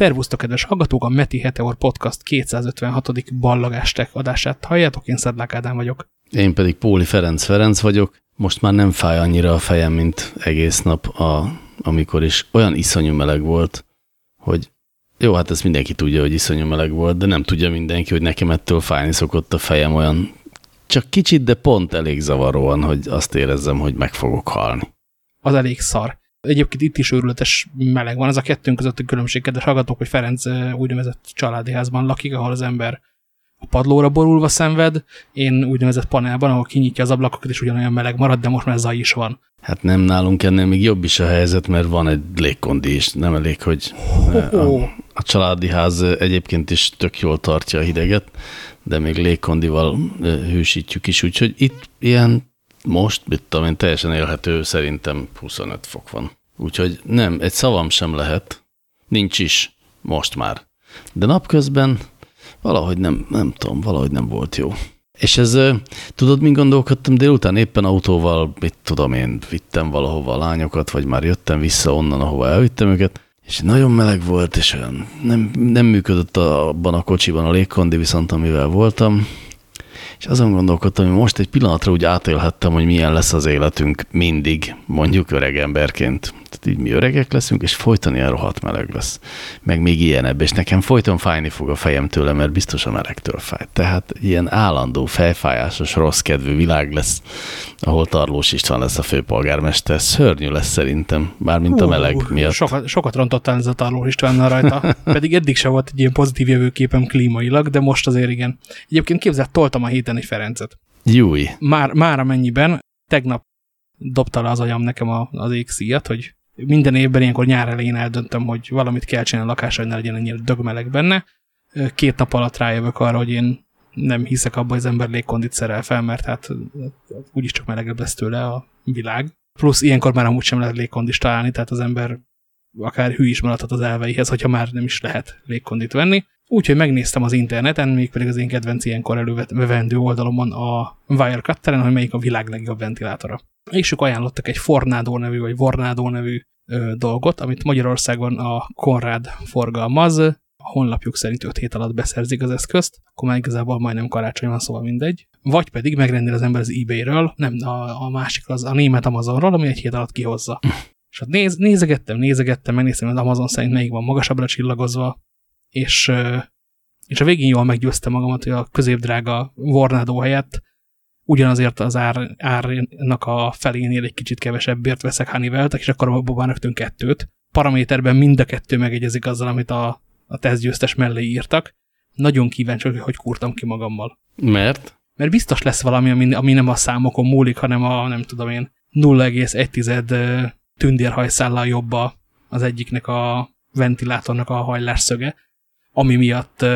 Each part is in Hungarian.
Szervusztok, kedves hallgatók! A Meti Heteor Podcast 256. ballagástek adását halljátok, én Szedlák Ádám vagyok. Én pedig Póli Ferenc Ferenc vagyok. Most már nem fáj annyira a fejem, mint egész nap, a, amikor is olyan iszonyú meleg volt, hogy jó, hát ezt mindenki tudja, hogy iszonyú meleg volt, de nem tudja mindenki, hogy nekem ettől fájni szokott a fejem olyan csak kicsit, de pont elég zavaróan, hogy azt érezzem, hogy meg fogok halni. Az elég szar. Egyébként itt is őrületes meleg van. Ez a kettőnk közötti különbség, kedves hallgatók, hogy Ferenc úgynevezett családi házban lakik, ahol az ember a padlóra borulva szenved, én úgynevezett panelban, ahol kinyitja az ablakokat, és ugyanolyan meleg marad, de most már zaj is van. Hát nem nálunk ennél még jobb is a helyzet, mert van egy légkondi is. Nem elég, hogy a, a családi ház egyébként is tök jól tartja a hideget, de még légkondival hősítjük is, úgyhogy itt ilyen most, mit tudom én, teljesen élhető, szerintem 25 fok van. Úgyhogy nem, egy szavam sem lehet, nincs is, most már. De napközben valahogy nem, nem tudom, valahogy nem volt jó. És ez, tudod, mint gondolkodtam, délután éppen autóval, mit tudom én, vittem valahova a lányokat, vagy már jöttem vissza onnan, ahova elvittem őket, és nagyon meleg volt, és olyan nem, nem működött abban a kocsiban a légkondi, viszont amivel voltam, és azon gondolkodtam, hogy most egy pillanatra úgy átélhettem, hogy milyen lesz az életünk mindig, mondjuk öreg emberként. Tehát így mi öregek leszünk, és folyton ilyen rohadt meleg lesz. Meg még ilyenebb, és nekem folyton fájni fog a fejem tőle, mert biztos a melegtől fáj. Tehát ilyen állandó, fejfájásos, rossz kedvű világ lesz, ahol Tarlós István lesz a főpolgármester. Szörnyű lesz szerintem, mármint a meleg miatt. Sokat, sokat rontottál ez a Tarlós Istvánnal rajta, pedig eddig se volt egy ilyen pozitív jövőképem klímailag, de most azért igen. Egyébként képzett, toltam a héten egy Ferencet. Júj. Már, már amennyiben, tegnap dobta le az agyam nekem az égszíjat, hogy minden évben ilyenkor nyár elején eldöntöm, hogy valamit kell csinálni a lakásra, hogy ne legyen ennyire dögmeleg benne. Két nap alatt rájövök arra, hogy én nem hiszek abban, hogy az ember légkondit fel, mert hát úgyis csak melegebb lesz tőle a világ. Plusz ilyenkor már amúgy sem lehet légkondis találni, tehát az ember akár hű is maradhat az elveihez, hogyha már nem is lehet légkondit venni. Úgyhogy megnéztem az interneten, mégpedig az én kedvenc ilyenkor elővendő oldalomon a Wirecutter-en, hogy melyik a világ legjobb ventilátora. És ők ajánlottak egy Fornado nevű, vagy Vornado nevű ö, dolgot, amit Magyarországon a Konrad forgalmaz, a honlapjuk szerint 5 hét alatt beszerzik az eszközt, akkor már igazából majdnem karácsony van, szóval mindegy. Vagy pedig megrendel az ember az eBay-ről, nem, a, a másik az a német Amazonról, ami egy hét alatt kihozza. És hát néz, nézegettem, nézegettem, megnéztem, az Amazon szerint melyik van magasabbra csillagozva, és, és a végén jól meggyőztem magamat, hogy a középdrága Vornado helyett ugyanazért az ár, árnak a felénél egy kicsit kevesebbért veszek honeywell és akkor abban rögtön kettőt. Paraméterben mind a kettő megegyezik azzal, amit a, a tesztgyőztes mellé írtak. Nagyon kíváncsi, hogy hogy kurtam ki magammal. Mert? Mert biztos lesz valami, ami, ami nem a számokon múlik, hanem a, nem tudom én, 0,1 tündérhajszállal jobb az egyiknek a ventilátornak a hajlásszöge, ami miatt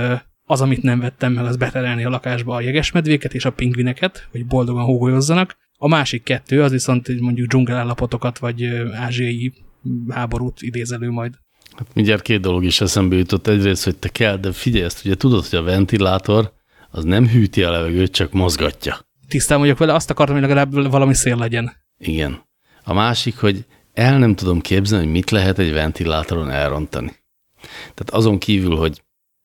az, amit nem vettem meg, az beterelni a lakásba a jegesmedvéket és a pingvineket, hogy boldogan hógolyozzanak. A másik kettő, az viszont mondjuk dzsungelállapotokat, vagy ázsiai háborút idézelő majd. Hát mindjárt két dolog is eszembe jutott. Egyrészt, hogy te kell, de figyelj ezt, ugye tudod, hogy a ventilátor az nem hűti a levegőt, csak mozgatja. Tisztán vagyok vele, azt akartam, hogy legalább valami szél legyen. Igen. A másik, hogy el nem tudom képzelni, hogy mit lehet egy ventilátoron elrontani. Tehát azon kívül, hogy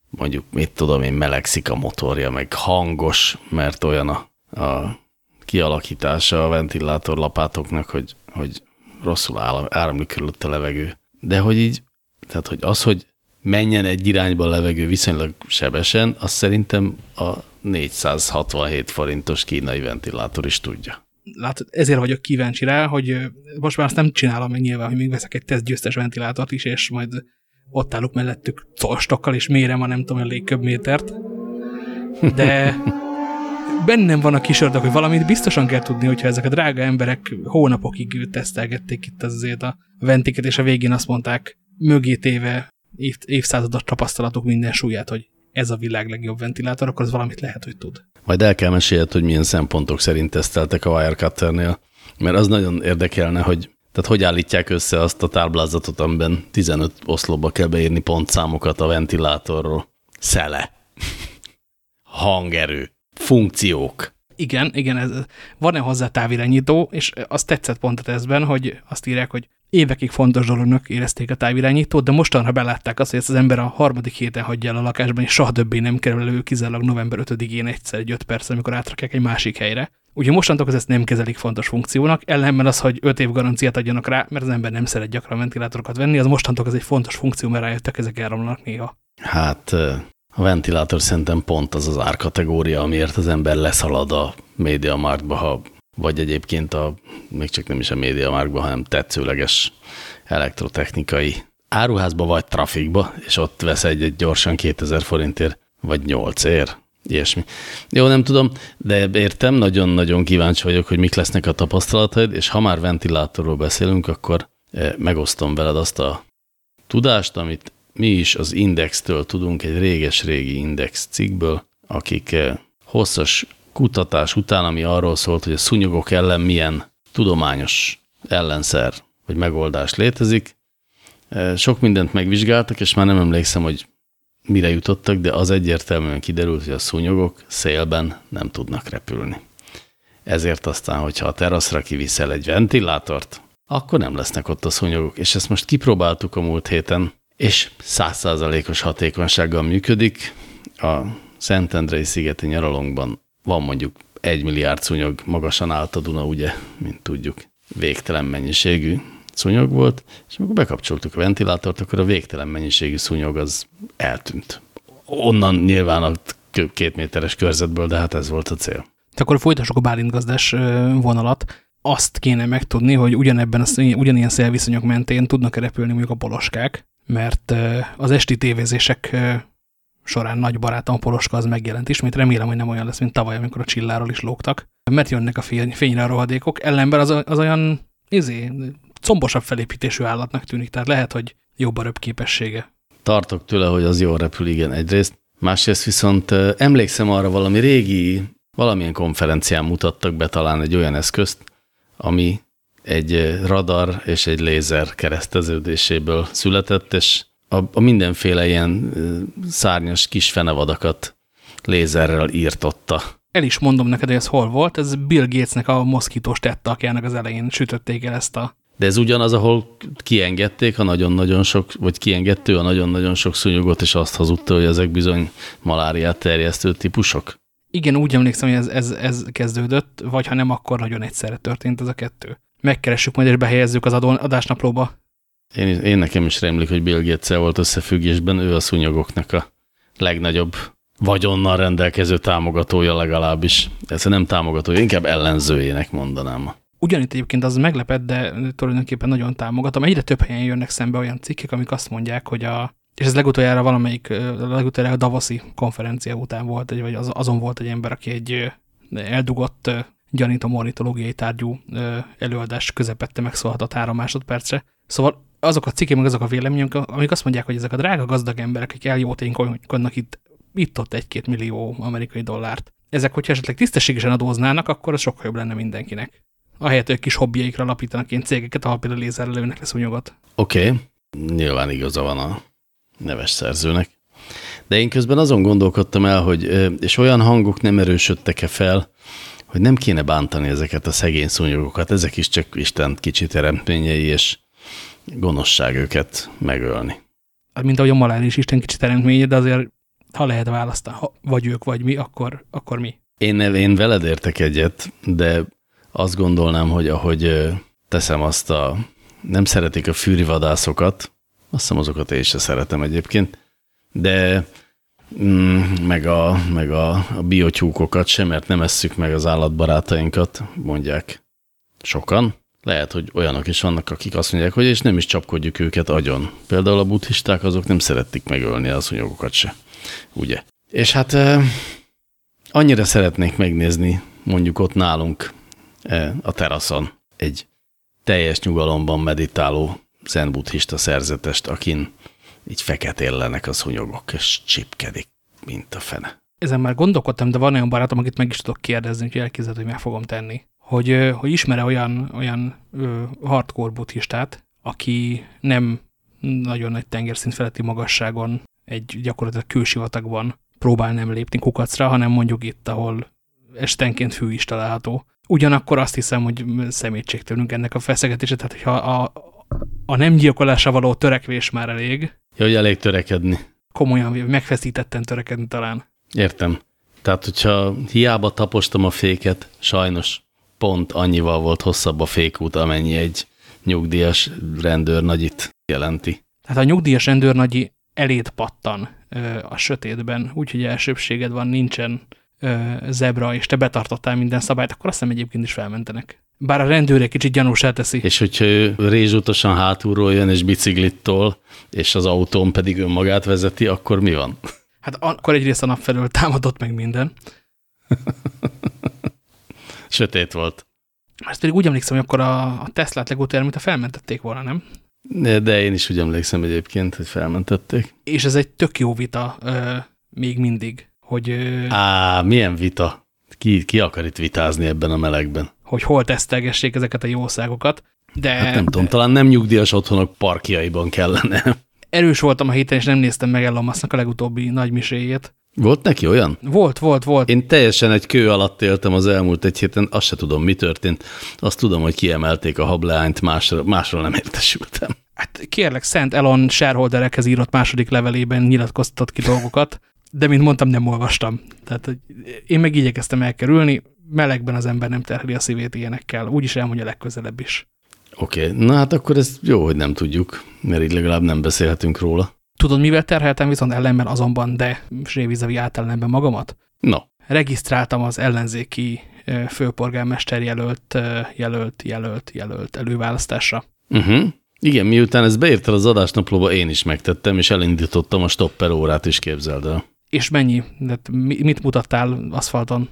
mondjuk, mit tudom én, melegszik a motorja, meg hangos, mert olyan a, a kialakítása a ventilátor lapátoknak, hogy, hogy rosszul áramlik körülött a levegő. De hogy így, tehát hogy az, hogy menjen egy irányba a levegő viszonylag sebesen, azt szerintem a 467 forintos kínai ventilátor is tudja. Látod, ezért vagyok kíváncsi rá, hogy most már azt nem csinálom meg nyilván, hogy még veszek egy tesztgyőztes ventilátort is, és majd ott állok mellettük colstokkal, és mérem a nem tudom, a légköbmétert. De bennem van a kis ördög, hogy valamit biztosan kell tudni, hogyha ezek a drága emberek hónapokig tesztelgették itt azért a ventiket, és a végén azt mondták, mögé téve év, évszázados tapasztalatok minden súlyát, hogy ez a világ legjobb ventilátor, akkor az valamit lehet, hogy tud. Majd el kell mesélni, hogy milyen szempontok szerint teszteltek a Wirecutternél, mert az nagyon érdekelne, hogy tehát hogy állítják össze azt a táblázatot, amiben 15 oszlopba kell beírni pontszámokat a ventilátorról? Szele. Hangerő. Funkciók. Igen, igen, ez, van-e hozzá távirányító, és azt tetszett pont a tesztben, hogy azt írják, hogy évekig fontos dolognak érezték a távirányítót, de mostanra belátták azt, hogy ezt az ember a harmadik héten hagyja el a lakásban, és soha többé nem kerül elő kizárólag november 5-én egyszer egy 5 perc, amikor átrakják egy másik helyre. Úgyhogy mostantól ezt nem kezelik fontos funkciónak, ellenben az, hogy 5 év garanciát adjanak rá, mert az ember nem szeret gyakran ventilátorokat venni, az mostantól ez egy fontos funkció, mert rájöttek, ezek elromlanak néha. Hát a ventilátor szerintem pont az az árkategória, amiért az ember leszalad a médiamarktba, ha vagy egyébként a, még csak nem is a médiamarktba, hanem tetszőleges elektrotechnikai áruházba vagy trafikba, és ott vesz egy, egy gyorsan 2000 forintért, vagy 8 ér, ilyesmi. Jó, nem tudom, de értem, nagyon-nagyon kíváncsi vagyok, hogy mik lesznek a tapasztalataid, és ha már ventilátorról beszélünk, akkor eh, megosztom veled azt a tudást, amit mi is az Indextől tudunk egy réges-régi Index cikkből, akik eh, hosszas kutatás után, ami arról szólt, hogy a szúnyogok ellen milyen tudományos ellenszer vagy megoldás létezik. Eh, sok mindent megvizsgáltak, és már nem emlékszem, hogy mire jutottak, de az egyértelműen kiderült, hogy a szúnyogok szélben nem tudnak repülni. Ezért aztán, hogyha a teraszra kiviszel egy ventilátort, akkor nem lesznek ott a szúnyogok. És ezt most kipróbáltuk a múlt héten, és százszázalékos hatékonysággal működik. A Szentendrei szigeti nyaralónkban van mondjuk egy milliárd szúnyog, magasan állt a Duna, ugye, mint tudjuk, végtelen mennyiségű szúnyog volt, és amikor bekapcsoltuk a ventilátort, akkor a végtelen mennyiségű szúnyog az eltűnt. Onnan nyilván a két méteres körzetből, de hát ez volt a cél. Tehát akkor folytassuk a bálintgazdás vonalat. Azt kéne megtudni, hogy ugyanebben a, ugyanilyen szélviszonyok mentén tudnak-e repülni mondjuk a poloskák, mert az esti tévézések során nagy barátom a poloska az megjelent ismét. Remélem, hogy nem olyan lesz, mint tavaly, amikor a csilláról is lógtak. Mert jönnek a fény, fényre a rohadékok. Ellenben az, az olyan izé, combosabb felépítésű állatnak tűnik, tehát lehet, hogy jobb a képessége. Tartok tőle, hogy az jól repül, igen, egyrészt. Másrészt viszont emlékszem arra valami régi, valamilyen konferencián mutattak be talán egy olyan eszközt, ami egy radar és egy lézer kereszteződéséből született, és a, a mindenféle ilyen szárnyas kis fenevadakat lézerrel írtotta. El is mondom neked, hogy ez hol volt, ez Bill Gatesnek a moszkítós tettakjának az elején sütötték el ezt a de ez ugyanaz, ahol kiengedték a nagyon-nagyon sok, vagy kiengedtő a nagyon-nagyon sok szúnyogot, és azt hazudta, hogy ezek bizony maláriát terjesztő típusok? Igen, úgy emlékszem, hogy ez, ez, ez kezdődött, vagy ha nem, akkor nagyon egyszerre történt ez a kettő. Megkeressük majd, és behelyezzük az adásnaplóba. Én, én nekem is remlik, hogy Bill gates volt összefüggésben, ő a szúnyogoknak a legnagyobb vagyonnal rendelkező támogatója legalábbis. Ez nem támogatója, inkább ellenzőjének mondanám. Ugyanitt egyébként az meglepett, de tulajdonképpen nagyon támogatom. Egyre több helyen jönnek szembe olyan cikkek, amik azt mondják, hogy a, és ez legutoljára valamelyik, legutoljára a Davoszi konferencia után volt, vagy az, azon volt egy ember, aki egy eldugott gyanító monitológiai tárgyú előadás közepette megszólhatott három másodpercre. Szóval azok a cikkek, meg azok a vélemények, amik azt mondják, hogy ezek a drága gazdag emberek, akik eljóténkodnak itt, itt-ott egy-két millió amerikai dollárt, ezek, hogyha esetleg tisztességesen adóznának, akkor az sokkal jobb lenne mindenkinek ahelyett, hogy kis hobbiaikra lapítanak ilyen cégeket, ahol például lézerrel lőnek le szúnyogot. Oké, okay. nyilván igaza van a neves szerzőnek. De én közben azon gondolkodtam el, hogy és olyan hangok nem erősödtek-e fel, hogy nem kéne bántani ezeket a szegény szúnyogokat, ezek is csak Isten kicsi teremtményei, és gonoszság őket megölni. Mint ahogy a malár is Isten kicsi teremtménye, de azért ha lehet választani, ha vagy ők, vagy mi, akkor, akkor mi. Én, én veled értek egyet, de azt gondolnám, hogy ahogy teszem azt a, nem szeretik a fűrivadászokat, azt hiszem azokat én sem szeretem egyébként, de mm, meg a, meg a, a biotyúkokat sem, mert nem esszük meg az állatbarátainkat, mondják sokan. Lehet, hogy olyanok is vannak, akik azt mondják, hogy és nem is csapkodjuk őket agyon. Például a buddhisták azok nem szeretik megölni az szúnyogokat se. Ugye? És hát annyira szeretnék megnézni mondjuk ott nálunk E, a teraszon egy teljes nyugalomban meditáló zen buddhista szerzetest, akin így feketéllenek a szúnyogok, és csipkedik, mint a fene. Ezen már gondolkodtam, de van olyan barátom, akit meg is tudok kérdezni, hogy elképzeled, hogy meg fogom tenni. Hogy, hogy ismere olyan, olyan ö, hardcore buddhistát, aki nem nagyon nagy tengerszint feletti magasságon egy gyakorlatilag kősivatagban próbál nem lépni kukacra, hanem mondjuk itt, ahol estenként fű is található. Ugyanakkor azt hiszem, hogy szemétség ennek a feszegetése, tehát hogyha a, a nem gyilkolásra való törekvés már elég. Ja, hogy elég törekedni. Komolyan, megfeszítetten törekedni talán. Értem. Tehát, hogyha hiába tapostam a féket, sajnos pont annyival volt hosszabb a fékút, amennyi egy nyugdíjas rendőrnagyit jelenti. Tehát a nyugdíjas rendőrnagyi elét pattan a sötétben, úgyhogy elsőbséged van, nincsen zebra, és te betartottál minden szabályt, akkor azt hiszem egyébként is felmentenek. Bár a rendőr egy kicsit gyanúsá teszi. És hogyha ő rézsútosan hátulról jön és biciklittól, és az autón pedig önmagát vezeti, akkor mi van? Hát akkor egyrészt a nap felől támadott meg minden. Sötét volt. Ezt pedig úgy emlékszem, hogy akkor a, a Teslát legutóbb, mint a felmentették volna, nem? De én is úgy emlékszem egyébként, hogy felmentették. És ez egy tök jó vita ö, még mindig, hogy... Ö, Á, milyen vita? Ki, ki akar itt vitázni ebben a melegben? Hogy hol tesztelgessék ezeket a jószágokat, de... Hát nem tudom, talán nem nyugdíjas otthonok parkjaiban kellene. Erős voltam a héten, és nem néztem meg Elon Musk-nak a legutóbbi nagy miséjét. Volt neki olyan? Volt, volt, volt. Én teljesen egy kő alatt éltem az elmúlt egy héten, azt se tudom, mi történt. Azt tudom, hogy kiemelték a hableányt, másra, másról nem értesültem. Hát kérlek, Szent Elon shareholderekhez írott második levelében nyilatkoztatott ki dolgokat, de mint mondtam, nem olvastam. Tehát én meg igyekeztem elkerülni, melegben az ember nem terheli a szívét ilyenekkel, úgyis elmondja legközelebb is. Oké, okay. na hát akkor ez jó, hogy nem tudjuk, mert így legalább nem beszélhetünk róla. Tudod, mivel terheltem viszont ellenben azonban, de Srévizavi általánemben magamat? No. Regisztráltam az ellenzéki főpolgármester jelölt, jelölt, jelölt, jelölt előválasztásra. Uh -huh. Igen, miután ez beírtál az adásnaplóba, én is megtettem, és elindítottam a stopper órát is, képzeld el. És mennyi? De mit mutattál aszfalton?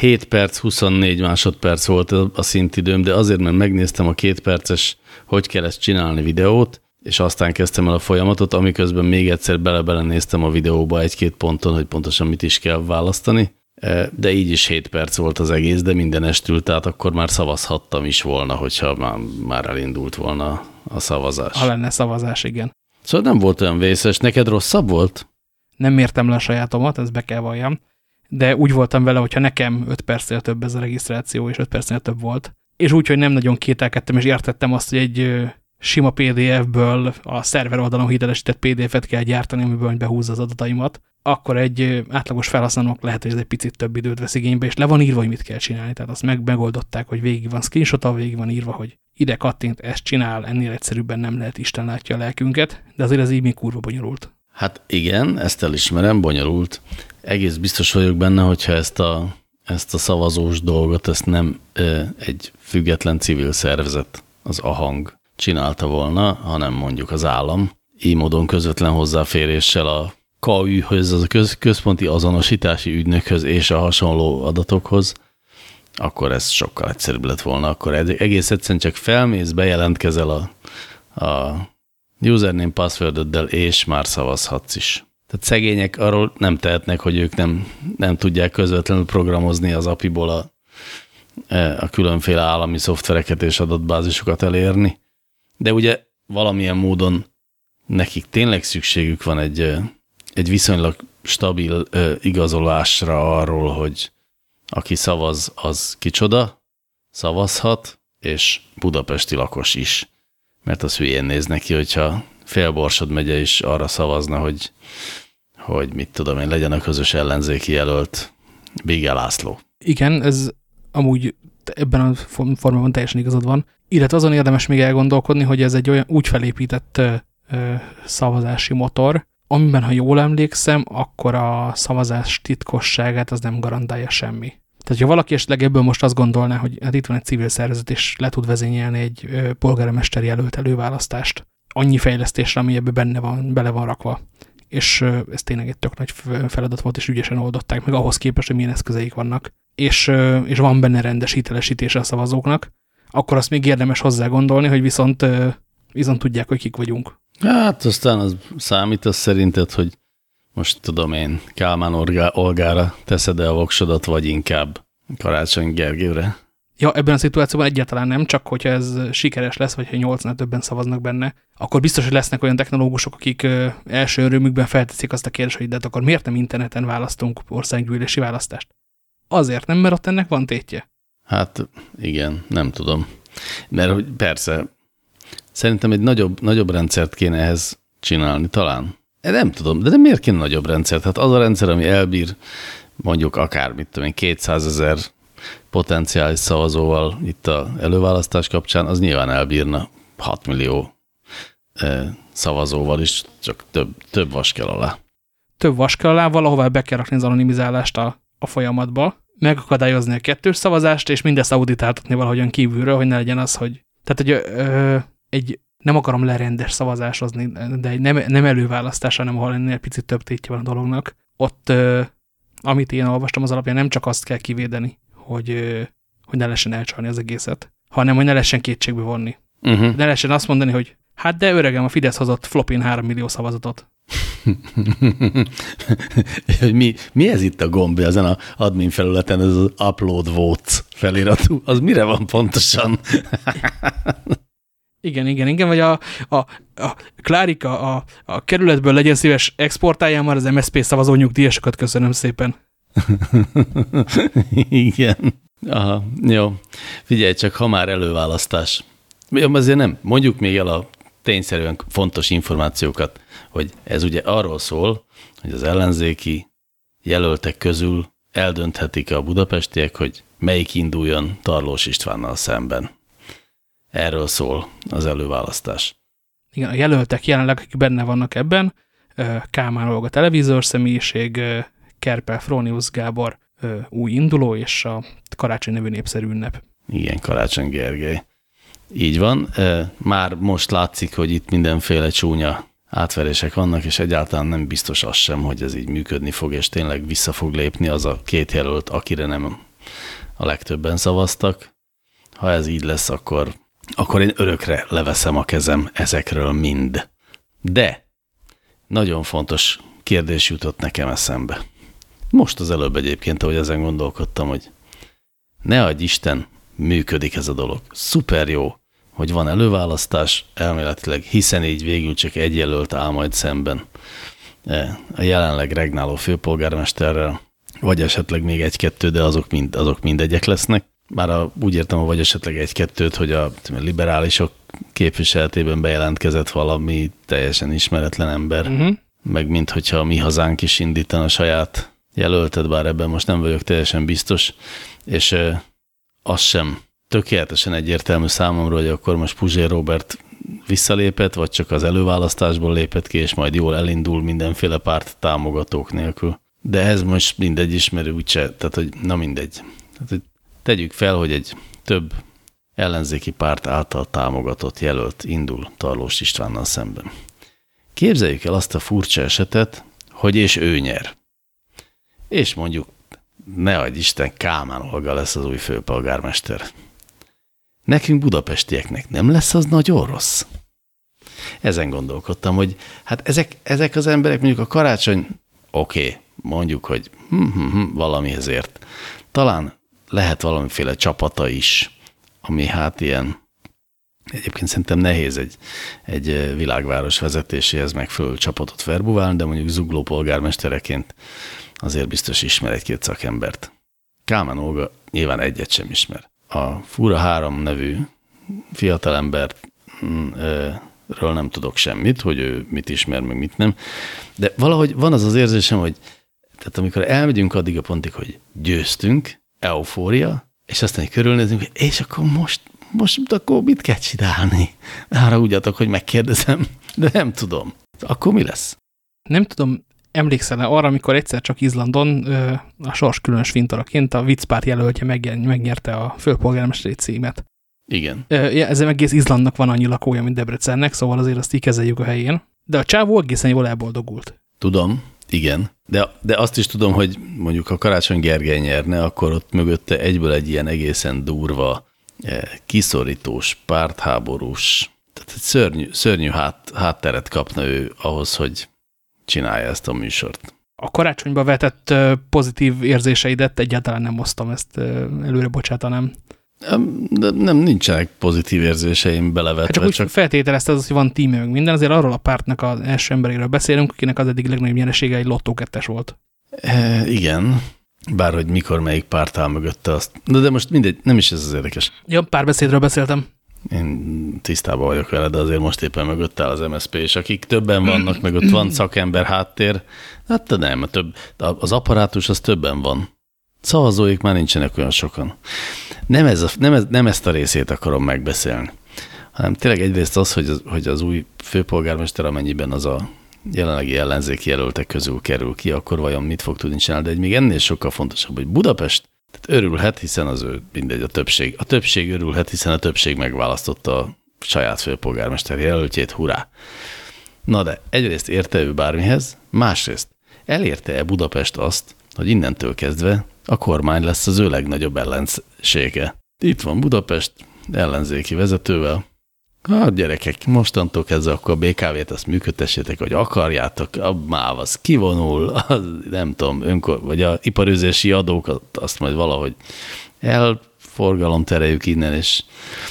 7 perc, 24 másodperc volt a szintidőm, de azért, mert megnéztem a két perces, hogy kell ezt csinálni videót, és aztán kezdtem el a folyamatot, amiközben még egyszer bele-bele néztem a videóba egy-két ponton, hogy pontosan mit is kell választani, e, de így is 7 perc volt az egész, de minden estül, tehát akkor már szavazhattam is volna, hogyha már, már elindult volna a szavazás. Ha lenne szavazás, igen. Szóval nem volt olyan vészes. Neked rosszabb volt? Nem mértem le a sajátomat, ez be kell valljam, de úgy voltam vele, hogyha nekem 5 percnél több ez a regisztráció, és 5 percnél több volt, és úgy, hogy nem nagyon kételkedtem, és értettem azt, hogy egy sima PDF-ből a szerver oldalon hitelesített PDF-et kell gyártani, amiből behúzza az adataimat, akkor egy átlagos felhasználók lehet, hogy ez egy picit több időt vesz igénybe, és le van írva, hogy mit kell csinálni. Tehát azt meg, megoldották, hogy végig van screenshot végig van írva, hogy ide kattint, ezt csinál, ennél egyszerűbben nem lehet, Isten látja a lelkünket, de azért az így még kurva bonyolult. Hát igen, ezt elismerem, bonyolult. Egész biztos vagyok benne, hogyha ezt a, ezt a szavazós dolgot, ezt nem egy független civil szervezet, az AHANG csinálta volna, hanem mondjuk az állam, így módon közvetlen hozzáféréssel a KÜ-höz, az a köz, központi azonosítási ügynökhöz és a hasonló adatokhoz, akkor ez sokkal egyszerűbb lett volna. Akkor egész egyszerűen csak felmész, bejelentkezel a, a username password és már szavazhatsz is. Tehát szegények arról nem tehetnek, hogy ők nem, nem tudják közvetlenül programozni az apiból a, a különféle állami szoftvereket és adatbázisokat elérni. De ugye valamilyen módon nekik tényleg szükségük van egy, egy viszonylag stabil igazolásra arról, hogy aki szavaz, az kicsoda, szavazhat, és budapesti lakos is. Mert az hülyén néz neki, hogyha Félborsod megye is arra szavazna, hogy, hogy mit tudom én, legyen a közös ellenzéki jelölt Bige László. Igen, ez amúgy ebben a formában teljesen igazad van. Illetve azon érdemes még elgondolkodni, hogy ez egy olyan úgy felépített ö, szavazási motor, amiben, ha jól emlékszem, akkor a szavazás titkosságát az nem garantálja semmi. Tehát, ha valaki esetleg ebből most azt gondolná, hogy hát itt van egy civil szervezet, és le tud vezényelni egy polgármester jelölt előválasztást, annyi fejlesztésre, ami ebbe benne van, bele van rakva. És ez tényleg egy tök nagy feladat volt, és ügyesen oldották meg ahhoz képest, hogy milyen eszközeik vannak. És, és van benne rendes hitelesítése a szavazóknak, akkor azt még érdemes hozzá gondolni, hogy viszont, viszont tudják, hogy kik vagyunk. Hát aztán az számít az szerinted, hogy most tudom én, Kálmán Olgára teszed el a voksodat, vagy inkább Karácsony Gergőre? Ja, ebben a szituációban egyáltalán nem, csak hogyha ez sikeres lesz, vagy ha nyolcnál többen szavaznak benne, akkor biztos, hogy lesznek olyan technológusok, akik első örömükben felteszik azt a kérdést, hogy de hát akkor miért nem interneten választunk országgyűlési választást? Azért nem, mert ott ennek van tétje. Hát igen, nem tudom. Mert hogy persze, szerintem egy nagyobb, nagyobb rendszert kéne ehhez csinálni talán. Nem tudom, de miért kéne nagyobb rendszert? Hát az a rendszer, ami elbír mondjuk akár, mit tudom én, 200 ezer potenciális szavazóval itt a előválasztás kapcsán, az nyilván elbírna 6 millió e, szavazóval is, csak több, több vas kell alá. Több vas kell alá, valahová be kell rakni az anonimizálást a, a folyamatba, megakadályozni a kettős szavazást, és mindezt auditáltatni valahogyan kívülről, hogy ne legyen az, hogy... Tehát, hogy ö, egy, nem akarom lerendes szavazásozni, de egy nem, nem előválasztás, hanem ahol ennél picit több tétje van a dolognak. Ott, ö, amit én olvastam, az alapján nem csak azt kell kivédeni, hogy, hogy ne lehessen elcsalni az egészet, hanem hogy ne lehessen kétségbe vonni. Uh -huh. Ne lehessen azt mondani, hogy hát de öregem, a Fidesz hozott flopin 3 millió szavazatot. mi, mi ez itt a gomb ezen a admin felületen, ez az upload votes feliratú? Az mire van pontosan? igen, igen, igen, vagy a, a, a Klárika a, a kerületből legyen szíves exportáljál már az MSZP szavazó nyugdíjasokat, köszönöm szépen. igen. Aha, jó. Figyelj csak, ha már előválasztás. Azért nem, mondjuk még el a tényszerűen fontos információkat, hogy ez ugye arról szól, hogy az ellenzéki jelöltek közül eldönthetik a budapestiek, hogy melyik induljon Tarlós Istvánnal szemben. Erről szól az előválasztás. Igen, a jelöltek jelenleg, akik benne vannak ebben, Kálmán Olga televízor személyiség, Kerpel Frónius Gábor új induló, és a Karácsony nevű népszerű ünnep. Igen, Karácsony Gergely. Így van. Már most látszik, hogy itt mindenféle csúnya átverések vannak, és egyáltalán nem biztos az sem, hogy ez így működni fog, és tényleg vissza fog lépni az a két jelölt, akire nem a legtöbben szavaztak. Ha ez így lesz, akkor, akkor én örökre leveszem a kezem ezekről mind. De nagyon fontos kérdés jutott nekem eszembe. Most az előbb egyébként, ahogy ezen gondolkodtam, hogy ne adj Isten, működik ez a dolog. Szuper jó hogy van előválasztás elméletileg, hiszen így végül csak egy jelölt áll majd szemben e, a jelenleg regnáló főpolgármesterrel, vagy esetleg még egy-kettő, de azok, mind, azok mindegyek lesznek. Már a, úgy értem, hogy vagy esetleg egy-kettőt, hogy a liberálisok képviseletében bejelentkezett valami teljesen ismeretlen ember, uh mhm. -huh. meg mint hogyha a mi hazánk is indítana saját jelöltet, bár ebben most nem vagyok teljesen biztos, és az sem tökéletesen egyértelmű számomra, hogy akkor most Puzsér Robert visszalépett, vagy csak az előválasztásból lépett ki, és majd jól elindul mindenféle párt támogatók nélkül. De ez most mindegy ismerő úgyse, tehát hogy na mindegy. Tehát, hogy tegyük fel, hogy egy több ellenzéki párt által támogatott jelölt indul Tarlós Istvánnal szemben. Képzeljük el azt a furcsa esetet, hogy és ő nyer. És mondjuk, ne adj Isten, Kálmán Olga lesz az új főpolgármester. Nekünk budapestieknek nem lesz az nagyon rossz? Ezen gondolkodtam, hogy hát ezek, ezek az emberek mondjuk a karácsony, oké, okay, mondjuk, hogy hm, hm, hm, valami ezért. Talán lehet valamiféle csapata is, ami hát ilyen, egyébként szerintem nehéz egy, egy világváros vezetéséhez megfelelő csapatot verbuválni, de mondjuk zugló polgármestereként azért biztos ismer egy-két szakembert. Kálmán Olga nyilván egyet sem ismer a Fura 3 nevű fiatalemberről mm, nem tudok semmit, hogy ő mit ismer, meg mit nem. De valahogy van az az érzésem, hogy tehát amikor elmegyünk addig a pontig, hogy győztünk, eufória, és aztán körülnézünk, és akkor most, most akkor mit kell csinálni? Arra úgy adok, hogy megkérdezem, de nem tudom. Akkor mi lesz? Nem tudom, emlékszel-e arra, amikor egyszer csak Izlandon a sors különös fintoraként a viccpárt jelöltje megnyerte a főpolgármesteri címet. Igen. Ez egész Izlandnak van annyi lakója, mint Debrecennek, szóval azért azt így kezeljük a helyén. De a csávó egészen jól elboldogult. Tudom, igen. De, de azt is tudom, hogy mondjuk a Karácsony Gergely nyerne, akkor ott mögötte egyből egy ilyen egészen durva, eh, kiszorítós, pártháborús, tehát egy szörnyű, szörnyű hát, hátteret kapna ő ahhoz, hogy csinálja ezt a műsort. A karácsonyba vetett pozitív érzéseidet egyáltalán nem osztom, ezt előre bocsátanám. De nem nincsenek pozitív érzéseim belevetve. Hát csak úgy csak... feltételezted, hogy van tím meg minden, azért arról a pártnak az első emberéről beszélünk, akinek az eddig legnagyobb nyeresége egy lottó kettes volt. E, igen, Bárhogy mikor melyik párt áll mögötte azt. De, de most mindegy, nem is ez az érdekes. Ja, párbeszédről beszéltem. Én tisztában vagyok vele, de azért most éppen mögött áll az MSP, és akik többen vannak, meg ott van szakember háttér, hát de nem, több, az apparátus az többen van. Szavazóik már nincsenek olyan sokan. Nem, ez a, nem, ez, nem ezt a részét akarom megbeszélni, hanem tényleg egyrészt az, hogy az, hogy az új főpolgármester, amennyiben az a jelenlegi ellenzéki jelöltek közül kerül ki, akkor vajon mit fog tudni csinálni, de egy még ennél sokkal fontosabb, hogy Budapest tehát örülhet, hiszen az ő mindegy a többség. A többség örülhet, hiszen a többség megválasztotta a saját főpolgármester jelöltjét, hurrá. Na de egyrészt érte ő bármihez, másrészt elérte-e Budapest azt, hogy innentől kezdve a kormány lesz az ő legnagyobb ellensége. Itt van Budapest ellenzéki vezetővel, Hát gyerekek, mostantól kezdve akkor a BKV-t azt működtessétek, hogy akarjátok, a MÁV az kivonul, az, nem tudom, önkor, vagy a iparőzési adókat azt majd valahogy elforgalom tereljük innen, és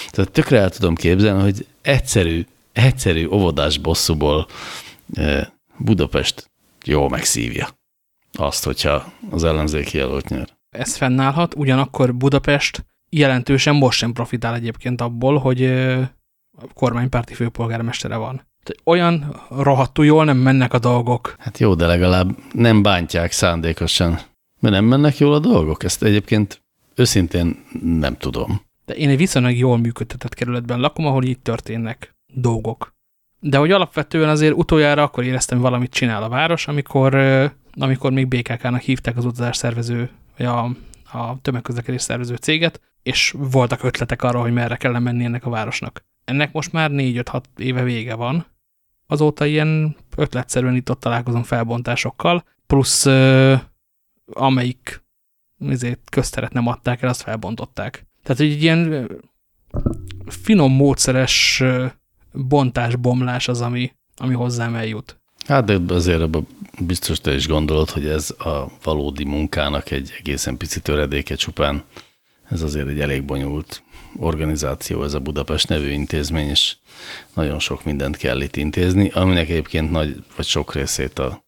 tehát tökre el tudom képzelni, hogy egyszerű, egyszerű óvodás bosszúból eh, Budapest jól megszívja azt, hogyha az ellenzéki jelölt nyer. Ez fennállhat, ugyanakkor Budapest jelentősen most sem profitál egyébként abból, hogy eh, kormánypárti főpolgármestere van. Olyan rohadtul jól nem mennek a dolgok. Hát jó, de legalább nem bántják szándékosan. Mert nem mennek jól a dolgok? Ezt egyébként őszintén nem tudom. De én egy viszonylag jól működtetett kerületben lakom, ahol így történnek dolgok. De hogy alapvetően azért utoljára akkor éreztem, hogy valamit csinál a város, amikor, amikor még BKK-nak hívták az utazás szervező, vagy a, a tömegközlekedés szervező céget, és voltak ötletek arra, hogy merre kellene menni ennek a városnak ennek most már 4-5-6 éve vége van. Azóta ilyen ötletszerűen itt ott találkozom felbontásokkal, plusz ö, amelyik ezért közteret nem adták el, azt felbontották. Tehát, egy ilyen finom módszeres bontás-bomlás az, ami, ami hozzám eljut. Hát de azért abban biztos te is gondolod, hogy ez a valódi munkának egy egészen pici töredéke csupán. Ez azért egy elég bonyolult organizáció, ez a Budapest nevű intézmény, és nagyon sok mindent kell itt intézni, aminek egyébként nagy vagy sok részét a,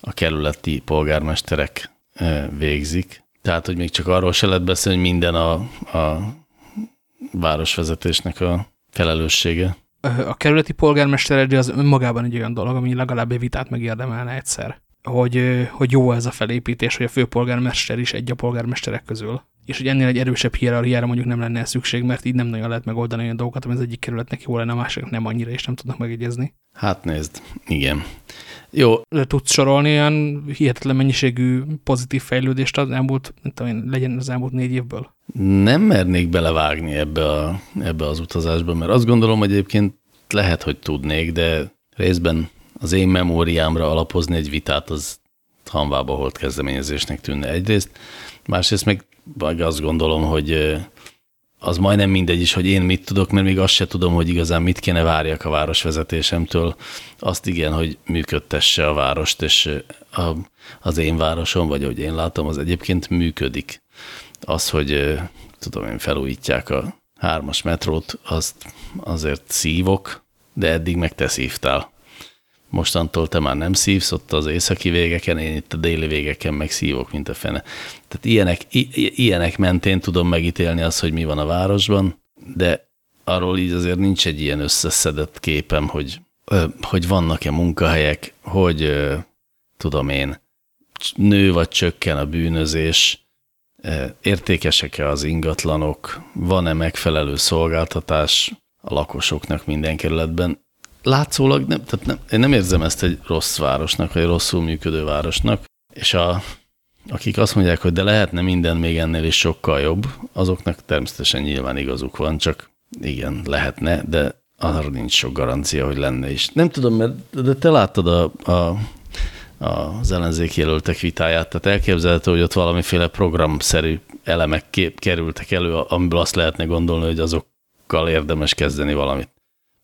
a kerületi polgármesterek e, végzik. Tehát, hogy még csak arról se lehet beszélni, hogy minden a, a városvezetésnek a felelőssége. A kerületi polgármester az önmagában egy olyan dolog, ami legalább egy vitát megérdemelne egyszer. Hogy, hogy jó ez a felépítés, hogy a főpolgármester is egy a polgármesterek közül és hogy ennél egy erősebb hierarchiára mondjuk nem lenne szükség, mert így nem nagyon lehet megoldani olyan dolgokat, ami az egyik kerületnek jó lenne, a másiknak nem annyira, és nem tudnak megegyezni. Hát nézd, igen. Jó. De tudsz sorolni olyan hihetetlen mennyiségű pozitív fejlődést az elmúlt, nem tudom én, legyen az elmúlt négy évből? Nem mernék belevágni ebbe, a, ebbe az utazásba, mert azt gondolom, hogy egyébként lehet, hogy tudnék, de részben az én memóriámra alapozni egy vitát, az hanvába holt kezdeményezésnek tűnne egyrészt. Másrészt meg meg azt gondolom, hogy az majdnem mindegy is, hogy én mit tudok, mert még azt se tudom, hogy igazán mit kéne várjak a városvezetésemtől. Azt igen, hogy működtesse a várost, és a, az én városom, vagy ahogy én látom, az egyébként működik. Az, hogy tudom én, felújítják a hármas metrót, azt azért szívok, de eddig meg te szívtál mostantól te már nem szívsz ott az északi végeken, én itt a déli végeken meg szívok, mint a fene. Tehát ilyenek, ilyenek mentén tudom megítélni azt, hogy mi van a városban, de arról így azért nincs egy ilyen összeszedett képem, hogy, hogy vannak-e munkahelyek, hogy tudom én, nő vagy csökken a bűnözés, értékesek-e az ingatlanok, van-e megfelelő szolgáltatás a lakosoknak minden kerületben. Látszólag nem, tehát nem, én nem érzem ezt egy rossz városnak, vagy rosszul működő városnak, és a, akik azt mondják, hogy de lehetne minden még ennél is sokkal jobb, azoknak természetesen nyilván igazuk van, csak igen, lehetne, de arra nincs sok garancia, hogy lenne is. Nem tudom, mert de te láttad a, a, az ellenzék jelöltek vitáját, tehát elképzelhető, hogy ott valamiféle programszerű elemek kép, kerültek elő, amiből azt lehetne gondolni, hogy azokkal érdemes kezdeni valamit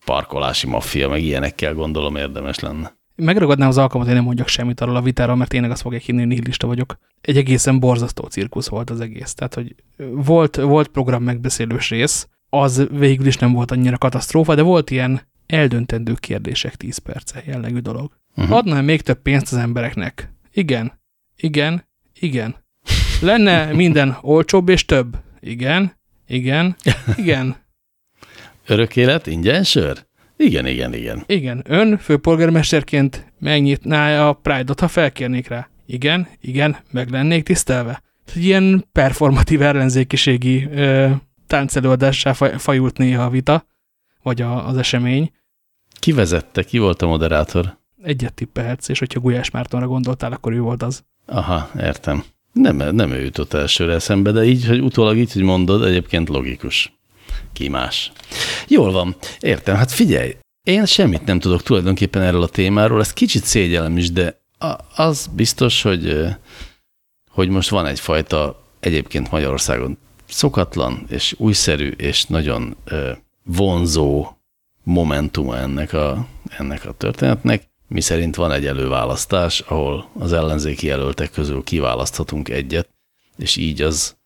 parkolási maffia, meg ilyenekkel gondolom érdemes lenne. Megragadnám az alkalmat, hogy nem mondjak semmit arról a vitáról, mert tényleg azt fogják hinni, hogy nihilista vagyok. Egy egészen borzasztó cirkusz volt az egész. Tehát, hogy volt, volt program megbeszélős rész, az végül is nem volt annyira katasztrófa, de volt ilyen eldöntendő kérdések 10 perce jellegű dolog. Uh -huh. Adnám még több pénzt az embereknek? Igen, igen, igen. Lenne minden olcsóbb és több. Igen, igen, igen. Örök élet, ingyen sör? Igen, igen, igen. Igen, ön főpolgármesterként megnyitná a Pride-ot, ha felkérnék rá. Igen, igen, meg lennék tisztelve. Egy ilyen performatív ellenzékiségi ö, táncelőadássá fajult néha a vita, vagy a, az esemény. Ki vezette? Ki volt a moderátor? Egyet tippelhetsz, és hogyha Gulyás Mártonra gondoltál, akkor ő volt az. Aha, értem. Nem, nem ő jutott elsőre eszembe, de így, hogy utólag így, hogy mondod, egyébként logikus. Ki más. Jól van, értem. Hát figyelj, én semmit nem tudok tulajdonképpen erről a témáról, ezt kicsit szégyellem is, de az biztos, hogy, hogy most van egyfajta egyébként Magyarországon szokatlan és újszerű és nagyon vonzó momentuma ennek a, ennek a történetnek, mi szerint van egy előválasztás, ahol az ellenzéki jelöltek közül kiválaszthatunk egyet, és így az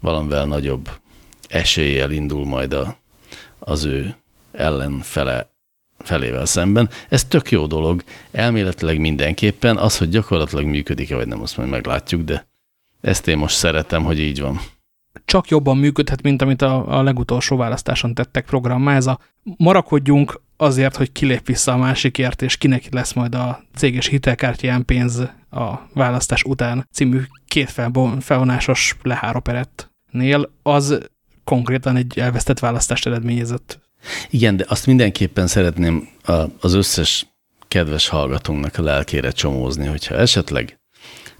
valamivel nagyobb eséllyel indul majd a, az ő ellenfele felével szemben. Ez tök jó dolog, elméletileg mindenképpen, az, hogy gyakorlatilag működik-e vagy nem, azt majd meglátjuk, de ezt én most szeretem, hogy így van. Csak jobban működhet, mint amit a, a legutolsó választáson tettek programmá. Ez a marakodjunk azért, hogy kilép vissza a másikért, és kinek lesz majd a céges hitelkártyán pénz a választás után című két felvonásos lehároperettnél, az konkrétan egy elvesztett választást eredményezett. Igen, de azt mindenképpen szeretném az összes kedves hallgatónknak a lelkére csomózni, hogyha esetleg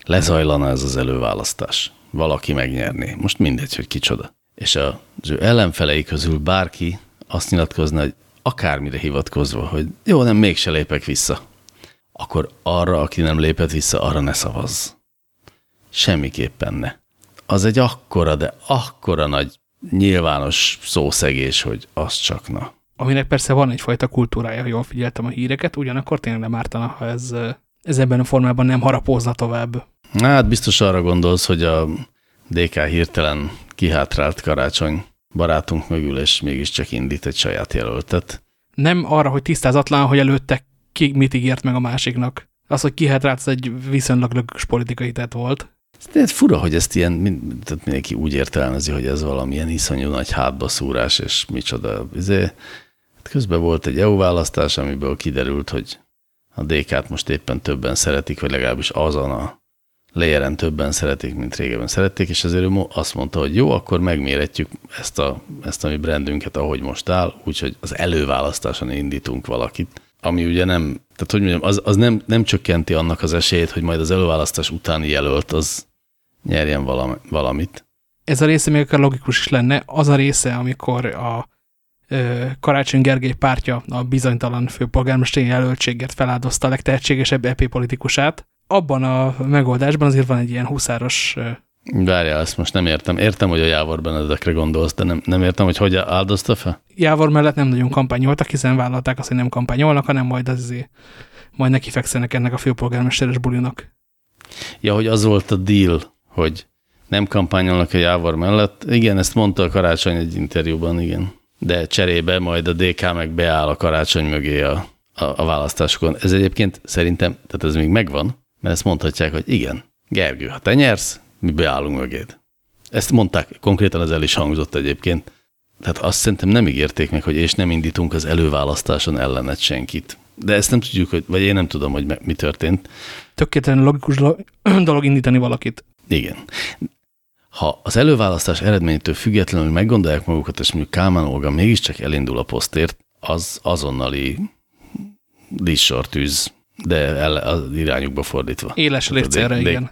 lezajlana ez az előválasztás, valaki megnyerné, most mindegy, hogy kicsoda, és az ő ellenfelei közül bárki azt nyilatkozna, hogy akármire hivatkozva, hogy jó, nem, mégse lépek vissza, akkor arra, aki nem lépett vissza, arra ne szavazz. Semmiképpen ne. Az egy akkora, de akkora nagy nyilvános szószegés, hogy az csak na. Aminek persze van egyfajta kultúrája, ha jól figyeltem a híreket, ugyanakkor tényleg nem ártana, ha ez, ez ebben a formában nem harapózna tovább. Hát biztos arra gondolsz, hogy a DK hirtelen kihátrált karácsony barátunk mögül, és mégiscsak indít egy saját jelöltet. Nem arra, hogy tisztázatlan, hogy előtte ki mit ígért meg a másiknak. Az, hogy kihátrált, az egy viszonylag lökös politikai tett volt. Ez fura, hogy ezt ilyen, tehát mindenki úgy értelmezi, hogy ez valamilyen iszonyú nagy hátbaszúrás, és micsoda. Izé, hát közben volt egy EU választás, amiből kiderült, hogy a DK-t most éppen többen szeretik, vagy legalábbis azon a layeren többen szeretik, mint régebben szerették, és ezért ő azt mondta, hogy jó, akkor megméretjük ezt a, ezt a mi brandünket, ahogy most áll, úgyhogy az előválasztáson indítunk valakit, ami ugye nem, tehát hogy mondjam, az, az nem, nem csökkenti annak az esélyét, hogy majd az előválasztás utáni jelölt az nyerjen valami, valamit. Ez a része még akár logikus is lenne. Az a része, amikor a ö, Karácsony Gergely pártja a bizonytalan főpolgármesteri jelöltséget feláldozta a legtehetségesebb EP politikusát, abban a megoldásban azért van egy ilyen huszáros... Várjál, ezt most nem értem. Értem, hogy a Jávor Benedekre gondolsz, de nem, nem értem, hogy hogy áldozta fel? Jávor mellett nem nagyon kampányoltak, hiszen vállalták azt, hogy nem kampányolnak, hanem majd az azért, majd neki fekszenek ennek a főpolgármesteres bulinak. Ja, hogy az volt a deal, hogy nem kampányolnak a Jávor mellett. Igen, ezt mondta a Karácsony egy interjúban, igen. De cserébe majd a DK meg beáll a Karácsony mögé a, a, a választásokon. Ez egyébként szerintem, tehát ez még megvan, mert ezt mondhatják, hogy igen, Gergő, ha te nyersz, mi beállunk mögéd. Ezt mondták, konkrétan ez el is hangzott egyébként. Tehát azt szerintem nem ígérték meg, hogy és nem indítunk az előválasztáson ellenet senkit. De ezt nem tudjuk, hogy, vagy én nem tudom, hogy mi történt. Tökéletesen logikus dolog indítani valakit. Igen. Ha az előválasztás eredménytől függetlenül meggondolják magukat, és mondjuk Kálmán Olga mégiscsak elindul a posztért, az azonnali lissortűz de el, az irányukba fordítva. Éles létszerre, igen.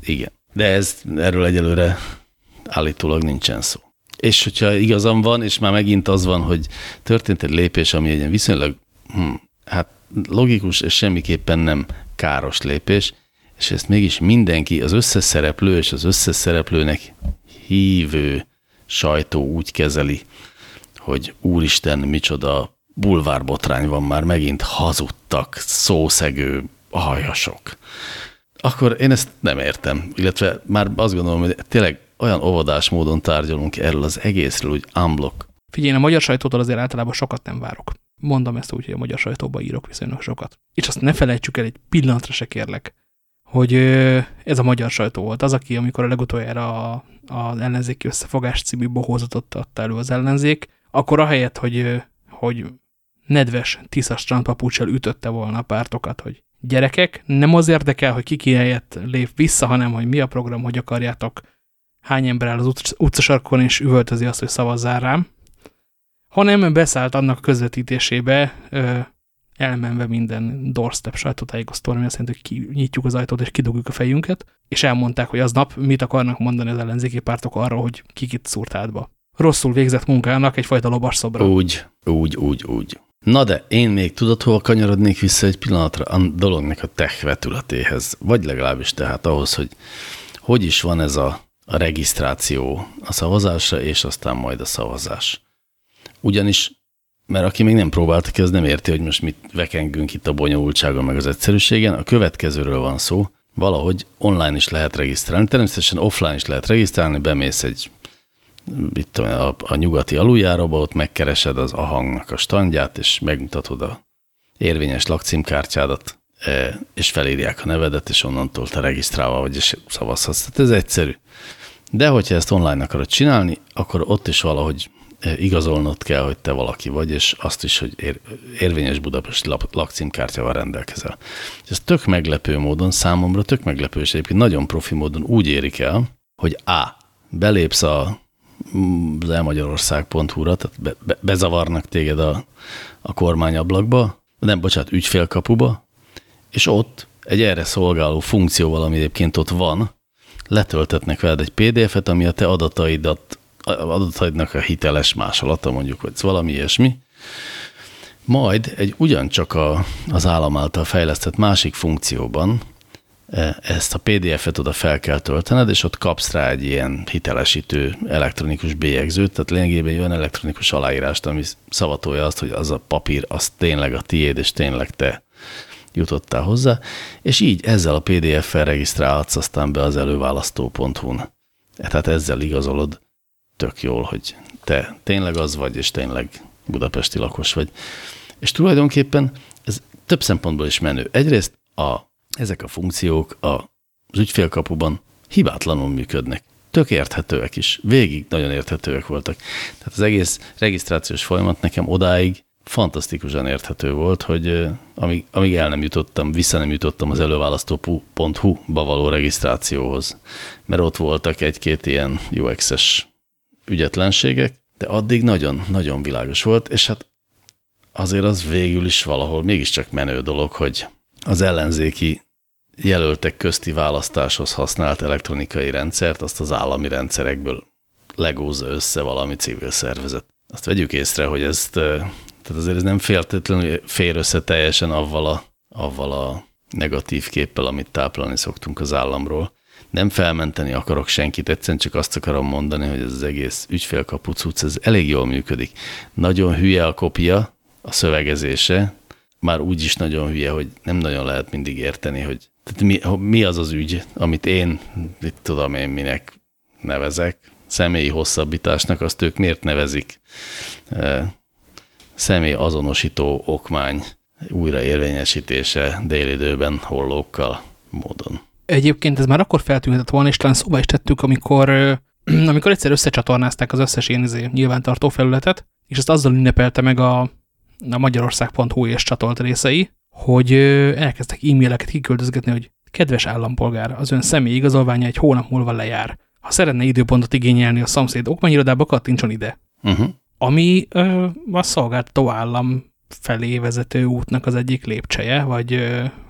Igen. De ez erről egyelőre állítólag nincsen szó. És hogyha igazam van, és már megint az van, hogy történt egy lépés, ami egy viszonylag hm, hát logikus, és semmiképpen nem káros lépés, és ezt mégis mindenki, az összes szereplő és az összes szereplőnek hívő sajtó úgy kezeli, hogy úristen, micsoda bulvárbotrány van már, megint hazudtak, szószegő hajasok. Akkor én ezt nem értem, illetve már azt gondolom, hogy tényleg olyan óvodás módon tárgyalunk erről az egészről, úgy unblock. Figyelj, a magyar sajtótól azért általában sokat nem várok. Mondom ezt úgy, hogy a magyar sajtóban írok viszonylag sokat. És azt ne felejtsük el egy pillanatra se kérlek, hogy ez a magyar sajtó volt az, aki amikor a legutoljára az ellenzéki összefogás című bohózatot adta elő az ellenzék, akkor ahelyett, hogy, hogy nedves, tiszas strandpapucsal ütötte volna a pártokat, hogy gyerekek, nem az érdekel, hogy ki helyett lép vissza, hanem hogy mi a program, hogy akarjátok, hány ember áll az utcasarkon és üvöltözi azt, hogy szavazzál rám, hanem beszállt annak közvetítésébe, elmenve minden doorstep sajtótájékoztató, ami azt jelenti, hogy kinyitjuk az ajtót és kidugjuk a fejünket, és elmondták, hogy aznap mit akarnak mondani az ellenzéki pártok arról, hogy kikit szúrt átba. Rosszul végzett munkának egyfajta lovas szobra. Úgy, úgy, úgy, úgy. Na de én még tudod, hova kanyarodnék vissza egy pillanatra a dolognak a tech vetületéhez, vagy legalábbis tehát ahhoz, hogy hogy is van ez a, a regisztráció a szavazásra, és aztán majd a szavazás. Ugyanis mert aki még nem próbálta ki, az nem érti, hogy most mit vekengünk itt a bonyolultságon meg az egyszerűségen. A következőről van szó, valahogy online is lehet regisztrálni, természetesen offline is lehet regisztrálni, bemész egy mit tudom, a, a nyugati aluljáróba, ott megkeresed az ahangnak a standját, és megmutatod a érvényes lakcímkártyádat, e, és felírják a nevedet, és onnantól te regisztrálva vagy, és szavazhatsz. Tehát ez egyszerű. De hogyha ezt online akarod csinálni, akkor ott is valahogy igazolnod kell, hogy te valaki vagy, és azt is, hogy ér, érvényes Budapesti lakcímkártyával rendelkezel. És ez tök meglepő módon, számomra tök meglepő, és egyébként nagyon profi módon úgy érik el, hogy A. Belépsz a az elmagyarország.hu-ra, tehát be, be, bezavarnak téged a, a kormányablakba, nem, bocsánat, ügyfélkapuba, és ott egy erre szolgáló funkcióval, ami egyébként ott van, letöltetnek veled egy PDF-et, ami a te adataidat adataidnak a hiteles másolata, mondjuk, vagy valami ilyesmi. Majd egy ugyancsak a, az állam által fejlesztett másik funkcióban e, ezt a PDF-et oda fel kell töltened, és ott kapsz rá egy ilyen hitelesítő elektronikus bélyegzőt, tehát lényegében egy olyan elektronikus aláírást, ami szavatolja azt, hogy az a papír, az tényleg a tiéd, és tényleg te jutottál hozzá, és így ezzel a PDF-fel regisztrálhatsz aztán be az előválasztó.hu-n. Tehát ezzel igazolod tök jól, hogy te tényleg az vagy, és tényleg budapesti lakos vagy. És tulajdonképpen ez több szempontból is menő. Egyrészt a, ezek a funkciók a, az ügyfélkapuban hibátlanul működnek. Tök érthetőek is. Végig nagyon érthetőek voltak. Tehát az egész regisztrációs folyamat nekem odáig fantasztikusan érthető volt, hogy amíg, amíg el nem jutottam, vissza nem jutottam az előválasztó.hu-ba való regisztrációhoz, mert ott voltak egy-két ilyen UX-es ügyetlenségek, de addig nagyon-nagyon világos volt, és hát azért az végül is valahol mégiscsak menő dolog, hogy az ellenzéki jelöltek közti választáshoz használt elektronikai rendszert, azt az állami rendszerekből legózza össze valami civil szervezet. Azt vegyük észre, hogy ezt, tehát azért ez nem féltetlenül fér össze teljesen avval a, avval a negatív képpel, amit táplálni szoktunk az államról nem felmenteni akarok senkit, egyszerűen csak azt akarom mondani, hogy ez az egész ügyfélkapucuc, ez elég jól működik. Nagyon hülye a kopia, a szövegezése, már úgy is nagyon hülye, hogy nem nagyon lehet mindig érteni, hogy tehát mi, mi az az ügy, amit én, mit tudom én minek nevezek, személyi hosszabbításnak, azt ők miért nevezik személy azonosító okmány újraérvényesítése délidőben hollókkal módon. Egyébként ez már akkor feltűnhetett volna, és talán szóba is tettük, amikor, amikor egyszer összecsatornázták az összes én izé, nyilvántartó felületet, és ezt azzal ünnepelte meg a, a magyarország.hu és csatolt részei, hogy elkezdtek e-maileket kiküldözgetni, hogy kedves állampolgár, az ön személyi igazolványa egy hónap múlva lejár. Ha szeretne időpontot igényelni a szomszéd okmányirodába, kattintson ide. Uh -huh. Ami ö, a szolgáltató állam felé vezető útnak az egyik lépcseje, vagy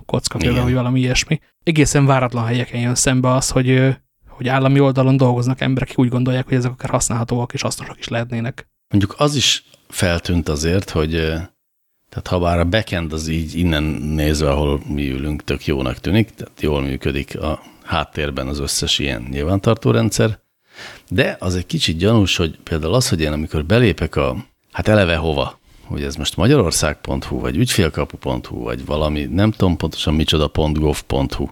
kocka vagy valami ilyesmi egészen váratlan helyeken jön szembe az, hogy, hogy állami oldalon dolgoznak emberek, akik úgy gondolják, hogy ezek akár használhatóak és hasznosak is lehetnének. Mondjuk az is feltűnt azért, hogy tehát ha bár a backend az így innen nézve, ahol mi ülünk, tök jónak tűnik, tehát jól működik a háttérben az összes ilyen nyilvántartó rendszer, de az egy kicsit gyanús, hogy például az, hogy én amikor belépek a, hát eleve hova, hogy ez most magyarország.hu, vagy ügyfélkapu.hu, vagy valami, nem tudom pontosan micsoda .gov.hu.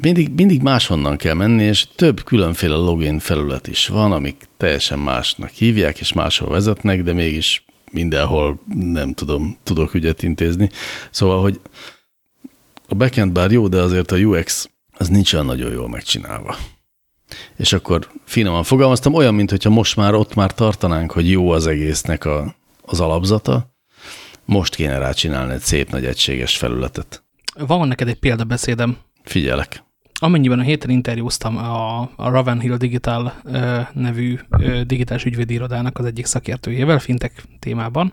Mindig, mindig máshonnan kell menni, és több különféle login felület is van, amik teljesen másnak hívják, és máshol vezetnek, de mégis mindenhol nem tudom, tudok ügyet intézni. Szóval, hogy a backend bár jó, de azért a UX az nincs olyan nagyon jól megcsinálva. És akkor finoman fogalmaztam, olyan, mintha most már ott már tartanánk, hogy jó az egésznek a, az alapzata, most kéne rácsinálni egy szép nagy egységes felületet. Van neked egy példabeszédem. Figyelek. Amennyiben a héten interjúztam a, a Ravenhill Digital ö, nevű ö, digitális ügyvédi irodának az egyik szakértőjével, fintek témában,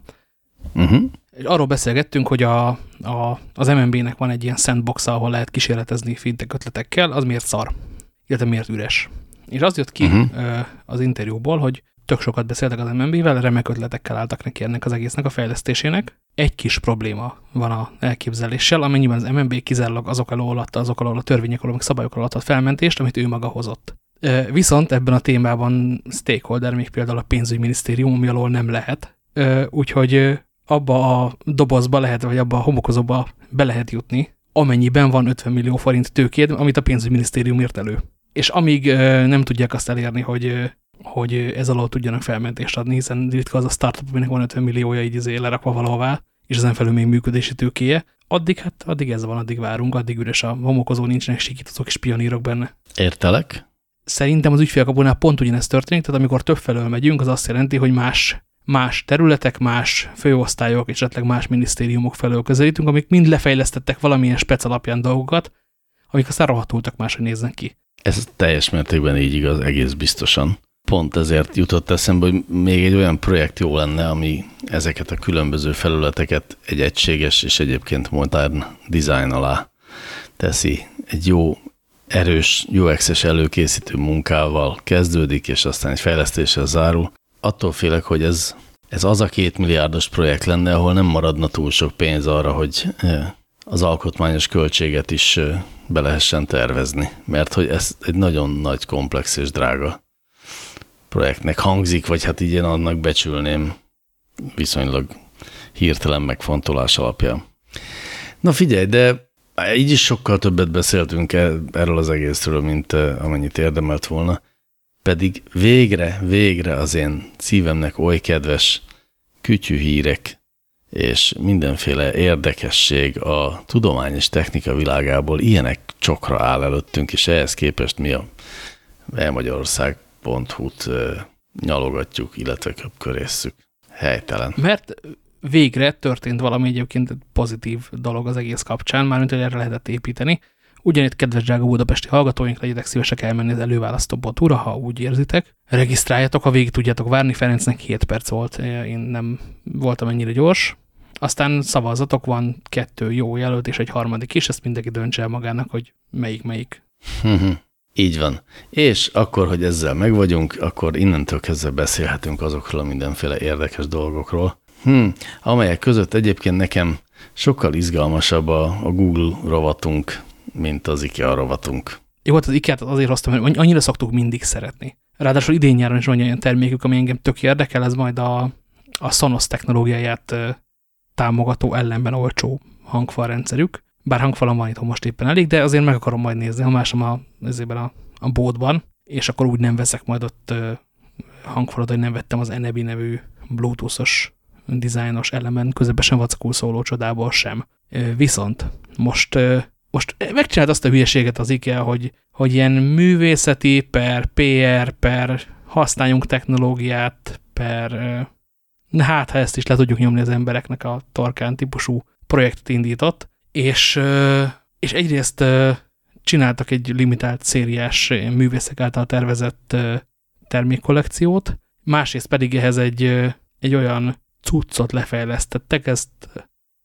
uh mhm. -huh. és arról beszélgettünk, hogy a, a, az MNB-nek van egy ilyen sandbox ahol lehet kísérletezni fintek ötletekkel, az miért szar, illetve miért üres. És az jött ki uh -huh. ö, az interjúból, hogy tök sokat beszéltek az MNB-vel, remek ötletekkel álltak neki ennek az egésznek a fejlesztésének. Egy kis probléma van a elképzeléssel, amennyiben az MNB kizárólag azok alól adta, azok alól a törvények alól, meg szabályok alól adta felmentést, amit ő maga hozott. Viszont ebben a témában stakeholder még például a pénzügyminisztérium, ami alól nem lehet. Úgyhogy abba a dobozba lehet, vagy abba a homokozóba be lehet jutni, amennyiben van 50 millió forint tőkéd, amit a pénzügyminisztérium írt elő. És amíg nem tudják azt elérni, hogy hogy ez alól tudjanak felmentést adni, hiszen ritka az a startup, aminek van 50 milliója így azért lerakva valahová, és ezen felül még működési tőkéje. Addig, hát addig ez van, addig várunk, addig üres a homokozó, nincsenek sikítozók és pionírok benne. Értelek. Szerintem az ügyfélkapunál pont ugyanezt történik, tehát amikor több felől megyünk, az azt jelenti, hogy más, más területek, más főosztályok, és esetleg más minisztériumok felől közelítünk, amik mind lefejlesztettek valamilyen spec alapján dolgokat, amik aztán rohadultak máshogy néznek ki. Ez teljes mértékben így igaz, egész biztosan pont ezért jutott eszembe, hogy még egy olyan projekt jó lenne, ami ezeket a különböző felületeket egy egységes és egyébként modern design alá teszi. Egy jó, erős UX-es előkészítő munkával kezdődik, és aztán egy fejlesztéssel zárul. Attól félek, hogy ez, ez az a két milliárdos projekt lenne, ahol nem maradna túl sok pénz arra, hogy az alkotmányos költséget is be lehessen tervezni, mert hogy ez egy nagyon nagy, komplex és drága projektnek hangzik, vagy hát így én annak becsülném viszonylag hirtelen megfontolás alapján. Na figyelj, de így is sokkal többet beszéltünk e- erről az egészről, mint e, amennyit érdemelt volna. Pedig végre, végre az én szívemnek oly kedves kütyű hírek és mindenféle érdekesség a tudomány és technika világából ilyenek csokra áll előttünk, és ehhez képest mi a Magyarország pont nyalogatjuk, illetve körésszük. Helytelen. Mert végre történt valami egyébként pozitív dolog az egész kapcsán, mármint, hogy erre lehetett építeni. Ugyanitt, kedves drága budapesti hallgatóink, legyetek szívesek elmenni az előválasztó botúra, ha úgy érzitek. Regisztráljatok, ha végig tudjátok várni, Ferencnek 7 perc volt, én nem voltam ennyire gyors. Aztán szavazatok, van kettő jó jelölt és egy harmadik is, ezt mindenki döntse el magának, hogy melyik melyik. Így van. És akkor, hogy ezzel megvagyunk, akkor innentől kezdve beszélhetünk azokról a mindenféle érdekes dolgokról, hmm, amelyek között egyébként nekem sokkal izgalmasabb a, a Google rovatunk, mint az IKEA rovatunk. Jó, hát az IKEA-t azért hoztam, hogy annyira szoktuk mindig szeretni. Ráadásul idén-nyáron is van olyan termékük, ami engem tök érdekel, ez majd a, a Sonos technológiáját támogató ellenben olcsó hangfalrendszerük bár hangfalam van itt most éppen elég, de azért meg akarom majd nézni, ha másom a, ezében a, a bótban, és akkor úgy nem veszek majd ott hangfalat, hogy nem vettem az Enebi nevű bluetoothos dizájnos elemen, közepesen vacakul szóló csodából sem. Viszont most, most megcsinált azt a hülyeséget az IKEA, hogy, hogy ilyen művészeti per PR per használjunk technológiát per hát ha ezt is le tudjuk nyomni az embereknek a torkán típusú projektet indított, és, és egyrészt csináltak egy limitált szériás művészek által tervezett termékkollekciót, másrészt pedig ehhez egy, egy olyan cuccot lefejlesztettek, ezt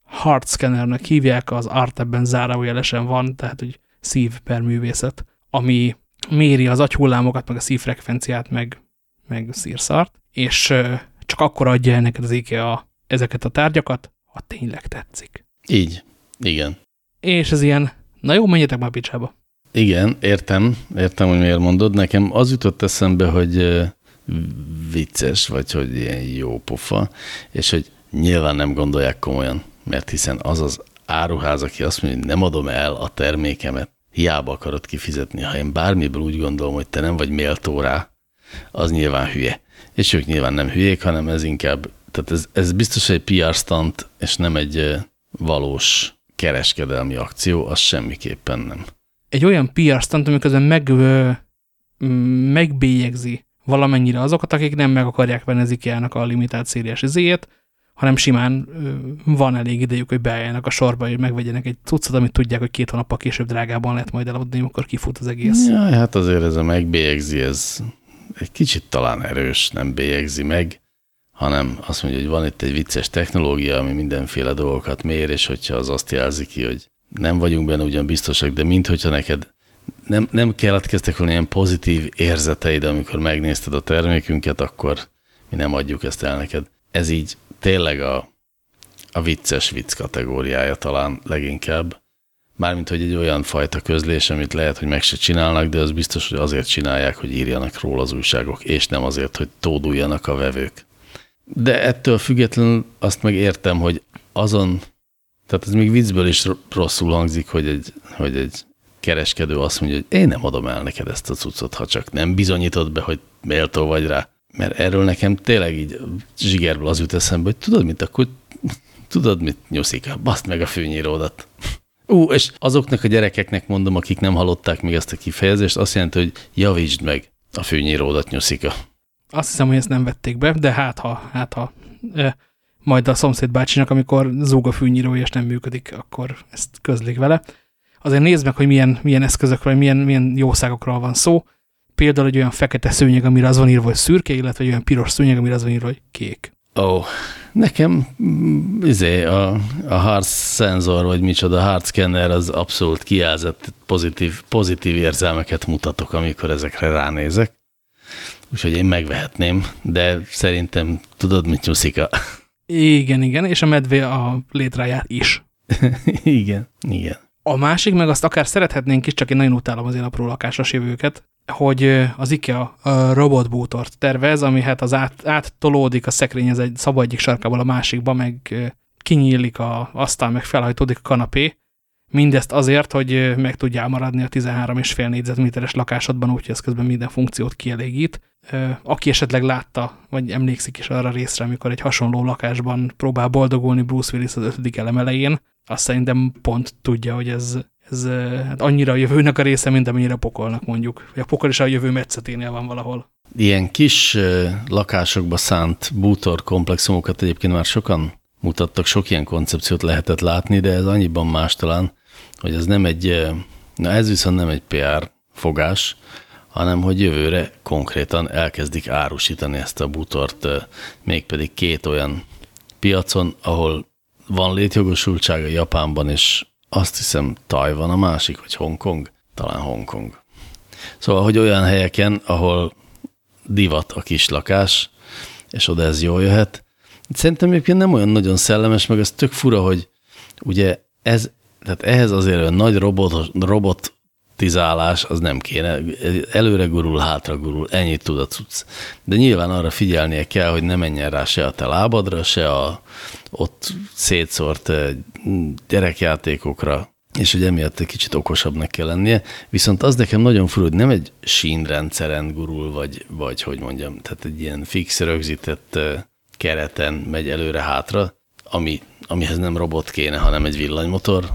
heart scannernek hívják, az art ebben zárójelesen van, tehát hogy szív per művészet, ami méri az agyhullámokat, meg a szívfrekvenciát, meg, meg szírszart, és csak akkor adja el neked az IKEA ezeket a tárgyakat, ha tényleg tetszik. Így. Igen. És ez ilyen, na jó, menjetek már picsába. Igen, értem, értem, hogy miért mondod. Nekem az jutott eszembe, hogy vicces, vagy hogy ilyen jó pofa, és hogy nyilván nem gondolják komolyan, mert hiszen az az áruház, aki azt mondja, hogy nem adom el a termékemet, hiába akarod kifizetni. Ha én bármiből úgy gondolom, hogy te nem vagy méltó rá, az nyilván hülye. És ők nyilván nem hülyék, hanem ez inkább, tehát ez, ez biztos egy PR stunt, és nem egy valós kereskedelmi akció, az semmiképpen nem. Egy olyan PR stunt, amikor meg, megbélyegzi valamennyire azokat, akik nem meg akarják venni az IKEA-nak a limitált szériás izéjét, hanem simán van elég idejük, hogy beálljanak a sorba, hogy megvegyenek egy cuccot, amit tudják, hogy két hónappal később drágában lehet majd eladni, amikor kifut az egész. Ja, hát azért ez a megbélyegzi, ez egy kicsit talán erős, nem bélyegzi meg, hanem azt mondja, hogy van itt egy vicces technológia, ami mindenféle dolgokat mér, és hogyha az azt jelzi ki, hogy nem vagyunk benne ugyan biztosak, de minthogyha neked nem, nem keletkeztek volna ilyen pozitív érzeteid, amikor megnézted a termékünket, akkor mi nem adjuk ezt el neked. Ez így tényleg a, a vicces vicc kategóriája talán leginkább. Mármint, hogy egy olyan fajta közlés, amit lehet, hogy meg se csinálnak, de az biztos, hogy azért csinálják, hogy írjanak róla az újságok, és nem azért, hogy tóduljanak a vevők. De ettől függetlenül azt meg értem, hogy azon, tehát ez még viccből is rosszul hangzik, hogy egy, hogy egy kereskedő azt mondja, hogy én nem adom el neked ezt a cuccot, ha csak nem bizonyítod be, hogy méltó vagy rá. Mert erről nekem tényleg így zsigerből az jut eszembe, hogy tudod mit, akkor tudod mit, nyuszika, baszd meg a fűnyíródat. Ú, és azoknak a gyerekeknek mondom, akik nem hallották még ezt a kifejezést, azt jelenti, hogy javítsd meg a fűnyíródat, nyuszika. Azt hiszem, hogy ezt nem vették be, de hát ha, hát ha e, majd a szomszéd bácsinak, amikor zúg a fűnyíró és nem működik, akkor ezt közlik vele. Azért nézd meg, hogy milyen, milyen eszközökről, milyen, milyen jószágokról van szó például egy olyan fekete szőnyeg, amire az van írva, hogy szürke, illetve egy olyan piros szőnyeg, amire az van írva, hogy kék. Ó, oh, nekem izé, a, a heart sensor, vagy micsoda, heart scanner az abszolút kijelzett pozitív, pozitív érzelmeket mutatok, amikor ezekre ránézek. Úgyhogy én megvehetném, de szerintem tudod, mit nyuszika. Igen, igen, és a medve a létráját is. igen, igen. A másik, meg azt akár szerethetnénk is, csak én nagyon utálom az én apró lakásos jövőket, hogy az IKEA robotbútort tervez, ami hát az át, áttolódik a szekrény, ez egy szabad egyik sarkából a másikba, meg kinyílik a asztal, meg felhajtódik a kanapé. Mindezt azért, hogy meg tudjál maradni a 13,5 négyzetméteres lakásodban, úgyhogy ez közben minden funkciót kielégít. Aki esetleg látta, vagy emlékszik is arra részre, amikor egy hasonló lakásban próbál boldogulni Bruce Willis az ötödik elem elején, azt szerintem pont tudja, hogy ez ez hát annyira a jövőnek a része, mint amennyire a pokolnak mondjuk. A pokol is a jövő metszeténél van valahol. Ilyen kis lakásokba szánt bútor komplexumokat egyébként már sokan mutattak, sok ilyen koncepciót lehetett látni, de ez annyiban más talán, hogy ez nem egy, na ez viszont nem egy PR fogás, hanem hogy jövőre konkrétan elkezdik árusítani ezt a bútort, mégpedig két olyan piacon, ahol van létjogosultsága Japánban és azt hiszem Tajvan a másik, vagy Hongkong? Talán Hongkong. Szóval, hogy olyan helyeken, ahol divat a kis lakás, és oda ez jól jöhet. Szerintem egyébként nem olyan nagyon szellemes, meg ez tök fura, hogy ugye ez, tehát ehhez azért olyan nagy robot, robotizálás az nem kéne. Előre gurul, hátra gurul, ennyit tud a cucc. De nyilván arra figyelnie kell, hogy ne menjen rá se a te lábadra, se a ott szétszórt gyerekjátékokra, és hogy emiatt egy kicsit okosabbnak kell lennie. Viszont az nekem nagyon furú, hogy nem egy sínrendszeren gurul, vagy, vagy hogy mondjam, tehát egy ilyen fix rögzített kereten megy előre-hátra, ami, amihez nem robot kéne, hanem egy villanymotor,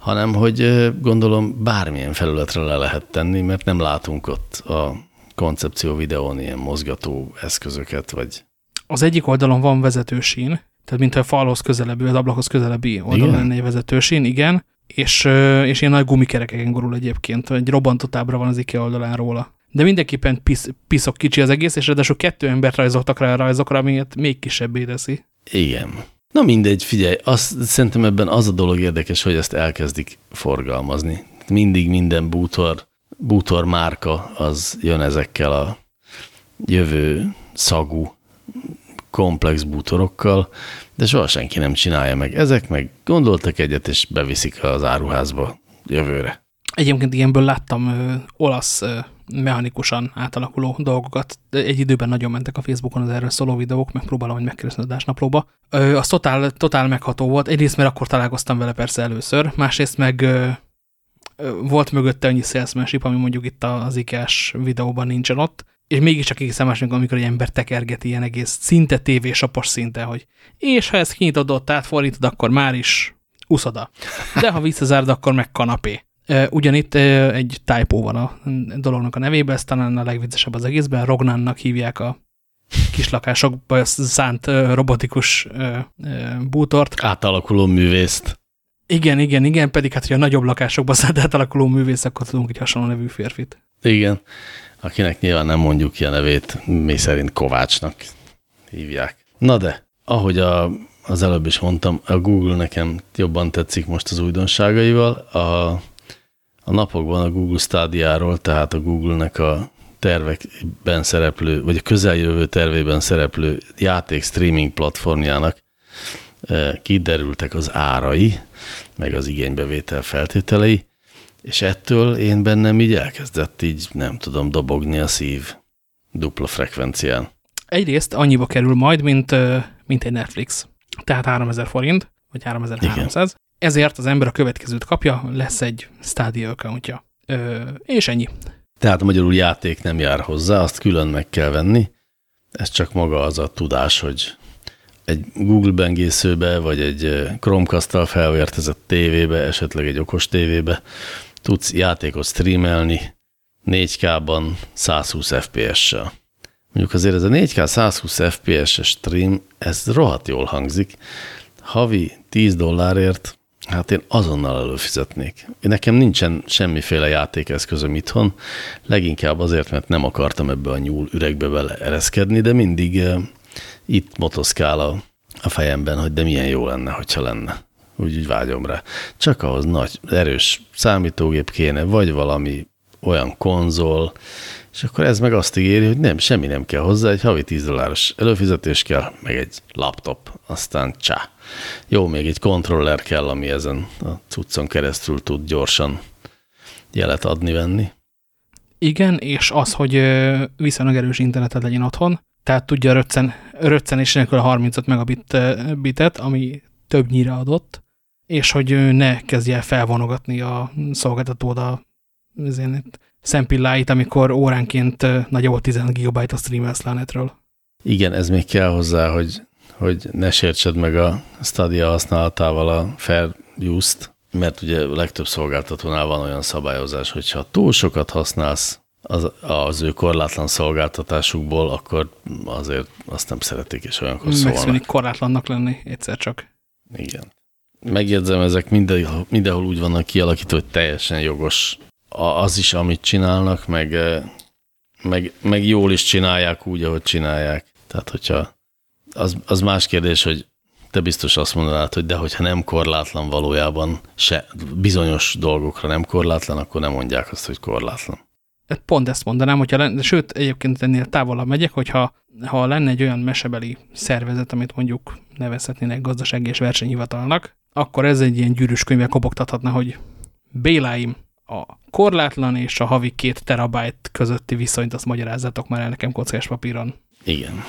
hanem hogy gondolom bármilyen felületre le lehet tenni, mert nem látunk ott a koncepció videón ilyen mozgató eszközöket, vagy... Az egyik oldalon van vezetősín, tehát mintha a falhoz közelebbi, az ablakhoz közelebbi oldalon lenne egy vezetősín, igen, és, és ilyen nagy gumikerekeken gurul egyébként, egy robbantott ábra van az IKEA oldalán róla. De mindenképpen pisz, piszok kicsi az egész, és ráadásul kettő embert rajzoltak rá a rajzokra, amiért még kisebbé teszi. Igen. Na mindegy, figyelj, azt, szerintem ebben az a dolog érdekes, hogy ezt elkezdik forgalmazni. Mindig minden bútor, bútor márka az jön ezekkel a jövő szagú komplex bútorokkal, de soha senki nem csinálja meg. Ezek meg gondoltak egyet, és beviszik az áruházba jövőre. Egyébként ilyenből láttam ö, olasz ö, mechanikusan átalakuló dolgokat. Egy időben nagyon mentek a Facebookon az erről szóló videók, megpróbálom, hogy megkeresni a adásnaplóba. Az totál, totál megható volt. Egyrészt, mert akkor találkoztam vele persze először, másrészt meg volt mögötte annyi salesmanship, ami mondjuk itt az IKEA-s videóban nincsen ott, és mégiscsak egészen más, amikor egy ember tekergeti ilyen egész szinte tévésapos szinten, hogy és ha ezt kinyitod ott átfordítod, akkor már is Uszoda. De ha visszazárd, akkor meg kanapé. Ugyanitt egy typo van a dolognak a nevében, ez talán a legviccesebb az egészben. Rognannak hívják a kis lakásokba szánt robotikus bútort. Átalakuló művészt. Igen, igen, igen, pedig hát, hogy a nagyobb lakásokba szánt átalakuló művész, akkor tudunk egy hasonló nevű férfit. Igen, akinek nyilván nem mondjuk ki a nevét, mi szerint Kovácsnak hívják. Na de, ahogy a, az előbb is mondtam, a Google nekem jobban tetszik most az újdonságaival. A, a napokban a Google Stadia-ról, tehát a Google-nek a tervekben szereplő, vagy a közeljövő tervében szereplő játék streaming platformjának eh, kiderültek az árai, meg az igénybevétel feltételei, és ettől én bennem így elkezdett így, nem tudom, dobogni a szív dupla frekvencián. Egyrészt annyiba kerül majd, mint, mint egy Netflix. Tehát 3000 forint, vagy 3300. Igen. Ezért az ember a következőt kapja, lesz egy Stadia accountja. Ö, és ennyi. Tehát magyarul játék nem jár hozzá, azt külön meg kell venni. Ez csak maga az a tudás, hogy egy Google bengészőbe, vagy egy Chromecast-tal felvértezett tévébe, esetleg egy okos tévébe tudsz játékot streamelni 4K-ban 120 FPS-sel. Mondjuk azért ez a 4K 120 FPS-es stream, ez rohadt jól hangzik. Havi 10 dollárért, hát én azonnal előfizetnék. Nekem nincsen semmiféle játékeszközöm itthon, leginkább azért, mert nem akartam ebbe a nyúl üregbe bele ereszkedni, de mindig uh, itt motoszkál a, a fejemben, hogy de milyen jó lenne, hogyha lenne úgy, úgy vágyom rá. Csak ahhoz nagy, erős számítógép kéne, vagy valami olyan konzol, és akkor ez meg azt ígéri, hogy nem, semmi nem kell hozzá, egy havi 10 dolláros előfizetés kell, meg egy laptop, aztán csá. Jó, még egy kontroller kell, ami ezen a cuccon keresztül tud gyorsan jelet adni-venni. Igen, és az, hogy viszonylag erős interneted legyen otthon, tehát tudja röccen, röccenés nélkül a 35 megabit bitet, ami többnyire adott, és hogy ne kezdje el felvonogatni a szolgáltatód a szempilláit, amikor óránként nagyjából 10 GB a streamelsz le netről. Igen, ez még kell hozzá, hogy, hogy ne sértsed meg a Stadia használatával a fair use-t, mert ugye legtöbb szolgáltatónál van olyan szabályozás, hogyha túl sokat használsz az, az ő korlátlan szolgáltatásukból, akkor azért azt nem szeretik, és olyankor szólnak. Megszűnik korlátlannak lenni egyszer csak. Igen megjegyzem, ezek mindenhol, mindenhol úgy vannak kialakítva, hogy teljesen jogos az is, amit csinálnak, meg, meg, meg jól is csinálják úgy, ahogy csinálják. Tehát, hogyha az, az más kérdés, hogy te biztos azt mondanád, hogy de hogyha nem korlátlan valójában, se bizonyos dolgokra nem korlátlan, akkor nem mondják azt, hogy korlátlan. Pont ezt mondanám, hogyha lenne, sőt, egyébként ennél távolabb megyek, hogyha ha lenne egy olyan mesebeli szervezet, amit mondjuk nevezhetnének gazdasági és versenyhivatalnak, akkor ez egy ilyen gyűrűs könyvvel kopogtathatna, hogy Béláim, a korlátlan és a havi két terabájt közötti viszonyt azt magyarázzátok már el nekem kockás papíron. Igen.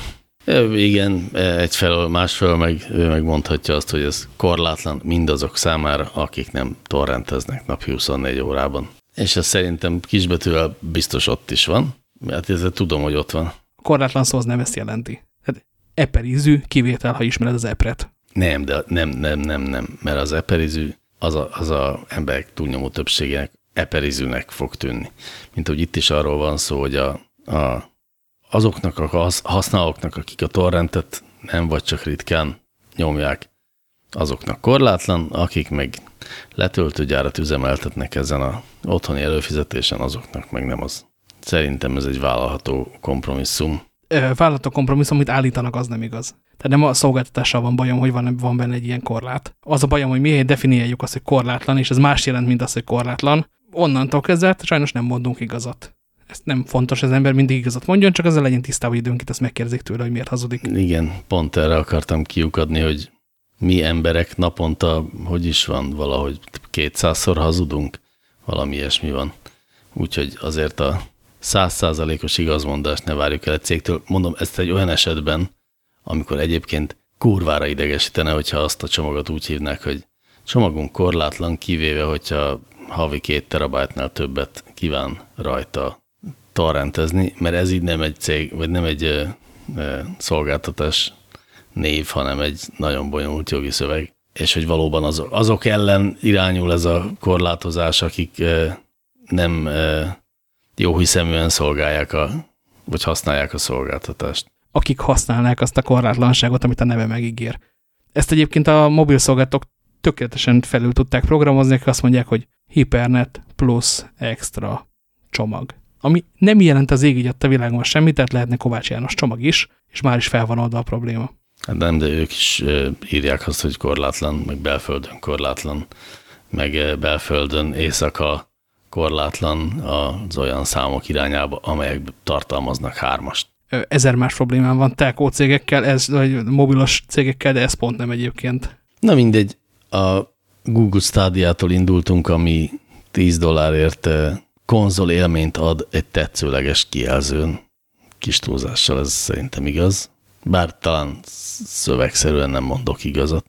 Igen, egyfelől, másfelől meg ő megmondhatja azt, hogy ez korlátlan mindazok számára, akik nem torrenteznek napi 24 órában. És ez szerintem kisbetűvel biztos ott is van, mert ezzel tudom, hogy ott van. A korlátlan szó az nem ezt jelenti. Hát eperizű, kivétel, ha ismered az epret. Nem, de nem, nem, nem, nem, mert az eperizű az a, az a emberek túlnyomó többségének eperizűnek fog tűnni. Mint hogy itt is arról van szó, hogy a, a, azoknak a használóknak, akik a torrentet nem vagy csak ritkán nyomják, azoknak korlátlan, akik meg letöltőgyárat üzemeltetnek ezen a otthoni előfizetésen, azoknak meg nem az. Szerintem ez egy vállalható kompromisszum. Vállalható kompromisszum, amit állítanak, az nem igaz. Tehát nem a szolgáltatással van bajom, hogy van, van benne egy ilyen korlát. Az a bajom, hogy miért definiáljuk azt, hogy korlátlan, és ez más jelent, mint az, hogy korlátlan. Onnantól kezdve sajnos nem mondunk igazat. Ez nem fontos, az ember mindig igazat mondjon, csak ezzel legyen tisztában időnként, ezt megkérdezik tőle, hogy miért hazudik. Igen, pont erre akartam kiukadni, hogy mi emberek naponta, hogy is van, valahogy kétszázszor hazudunk, valami ilyesmi van. Úgyhogy azért a százszázalékos igazmondást ne várjuk el egy cégtől. Mondom, ezt egy olyan esetben, amikor egyébként kurvára idegesítene, hogyha azt a csomagot úgy hívnák, hogy csomagunk korlátlan, kivéve, hogyha havi két terabájtnál többet kíván rajta torrentezni, mert ez így nem egy cég, vagy nem egy ö, ö, szolgáltatás név, hanem egy nagyon bonyolult jogi szöveg. és hogy valóban azok, azok ellen irányul ez a korlátozás, akik nem jó hiszeműen szolgálják a, vagy használják a szolgáltatást. Akik használnák azt a korlátlanságot, amit a neve megígér. Ezt egyébként a mobil szolgáltatók tökéletesen felül tudták programozni, akik azt mondják, hogy Hypernet plusz extra csomag. Ami nem jelent az ég a világon semmit, tehát lehetne Kovács János csomag is, és már is fel van oldva a probléma. Hát nem, de ők is írják azt, hogy korlátlan, meg belföldön korlátlan, meg belföldön éjszaka korlátlan az olyan számok irányába, amelyek tartalmaznak hármast. Ezer más problémám van telkó cégekkel, ez, vagy mobilos cégekkel, de ez pont nem egyébként. Na mindegy, a Google Stadia-tól indultunk, ami 10 dollárért konzol élményt ad egy tetszőleges kijelzőn. Kis túlzással ez szerintem igaz. Bár talán szövegszerűen nem mondok igazat.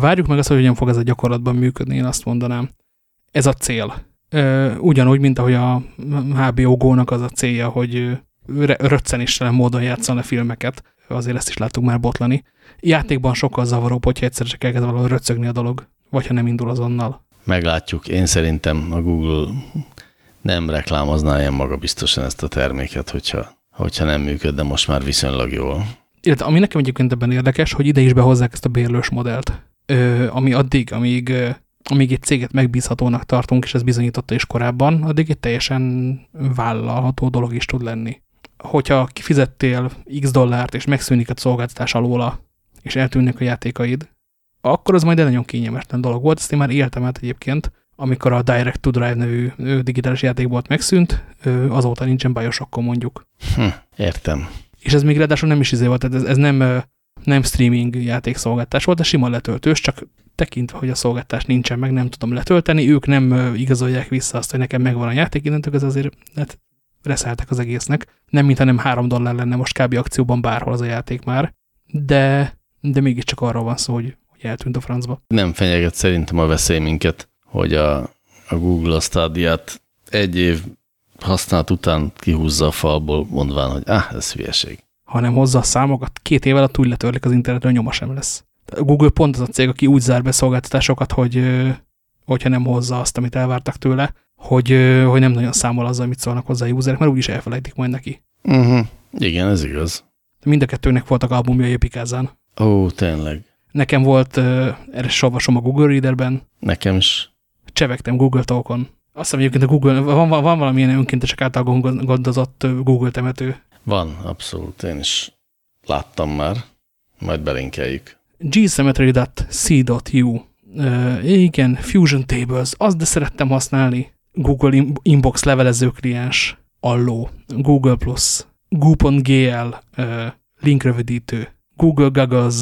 Várjuk meg azt, hogy hogyan fog ez a gyakorlatban működni, én azt mondanám. Ez a cél. Ugyanúgy, mint ahogy a HBO Go-nak az a célja, hogy röccenéstelen módon játszan le filmeket. Azért ezt is láttuk már botlani. Játékban sokkal zavaróbb, hogyha egyszer csak elkezd valahogy röcögni a dolog, vagy ha nem indul azonnal. Meglátjuk. Én szerintem a Google nem reklámozná ilyen magabiztosan ezt a terméket, hogyha, hogyha nem működne most már viszonylag jól. Illetve ami nekem egyébként ebben érdekes, hogy ide is behozzák ezt a bérlős modellt, ö, ami addig, amíg, ö, amíg egy céget megbízhatónak tartunk, és ez bizonyította is korábban, addig egy teljesen vállalható dolog is tud lenni. Hogyha kifizettél x dollárt, és megszűnik a szolgáltatás alóla, és eltűnnek a játékaid, akkor az majd egy nagyon kényelmetlen dolog volt, ezt én már éltem át egyébként, amikor a Direct to Drive nevű digitális játékbolt megszűnt, azóta nincsen Bioshockon mondjuk. Hm, értem. És ez még ráadásul nem is izé volt, tehát ez, ez nem, nem streaming játékszolgáltás volt, de sima letöltős, csak tekintve, hogy a szolgáltás nincsen, meg nem tudom letölteni, ők nem igazolják vissza azt, hogy nekem megvan a játék, innentől ez azért hát reszeltek az egésznek. Nem, mintha nem három dollár lenne most kb. akcióban bárhol az a játék már, de, de mégiscsak arról van szó, hogy, hogy eltűnt a francba. Nem fenyeget szerintem a veszély minket hogy a, a Google a stádiát egy év használat után kihúzza a falból, mondván, hogy ah, ez hülyeség. Hanem hozza a számokat, két év alatt úgy letörlik az internetről, nyoma sem lesz. A Google pont az a cég, aki úgy zár be szolgáltatásokat, hogy hogyha nem hozza azt, amit elvártak tőle, hogy, hogy nem nagyon számol azzal, amit szólnak hozzá a userek, mert úgyis elfelejtik majd neki. Uh -huh. Igen, ez igaz. Mind a kettőnek voltak albumjai a Pikázán. Ó, tényleg. Nekem volt, erre olvasom a Google Readerben. Nekem is csevegtem Google Talkon. Azt hiszem egyébként a Google, van, van, van valamilyen önkéntesek által gondozott Google temető. Van, abszolút. Én is láttam már. Majd belinkeljük. gcemetery.c.u uh, Igen, Fusion Tables. Azt de szerettem használni. Google Inbox levelező kliens. Alló. Google Plus. Goo.gl uh, linkrövidítő. Google Goggles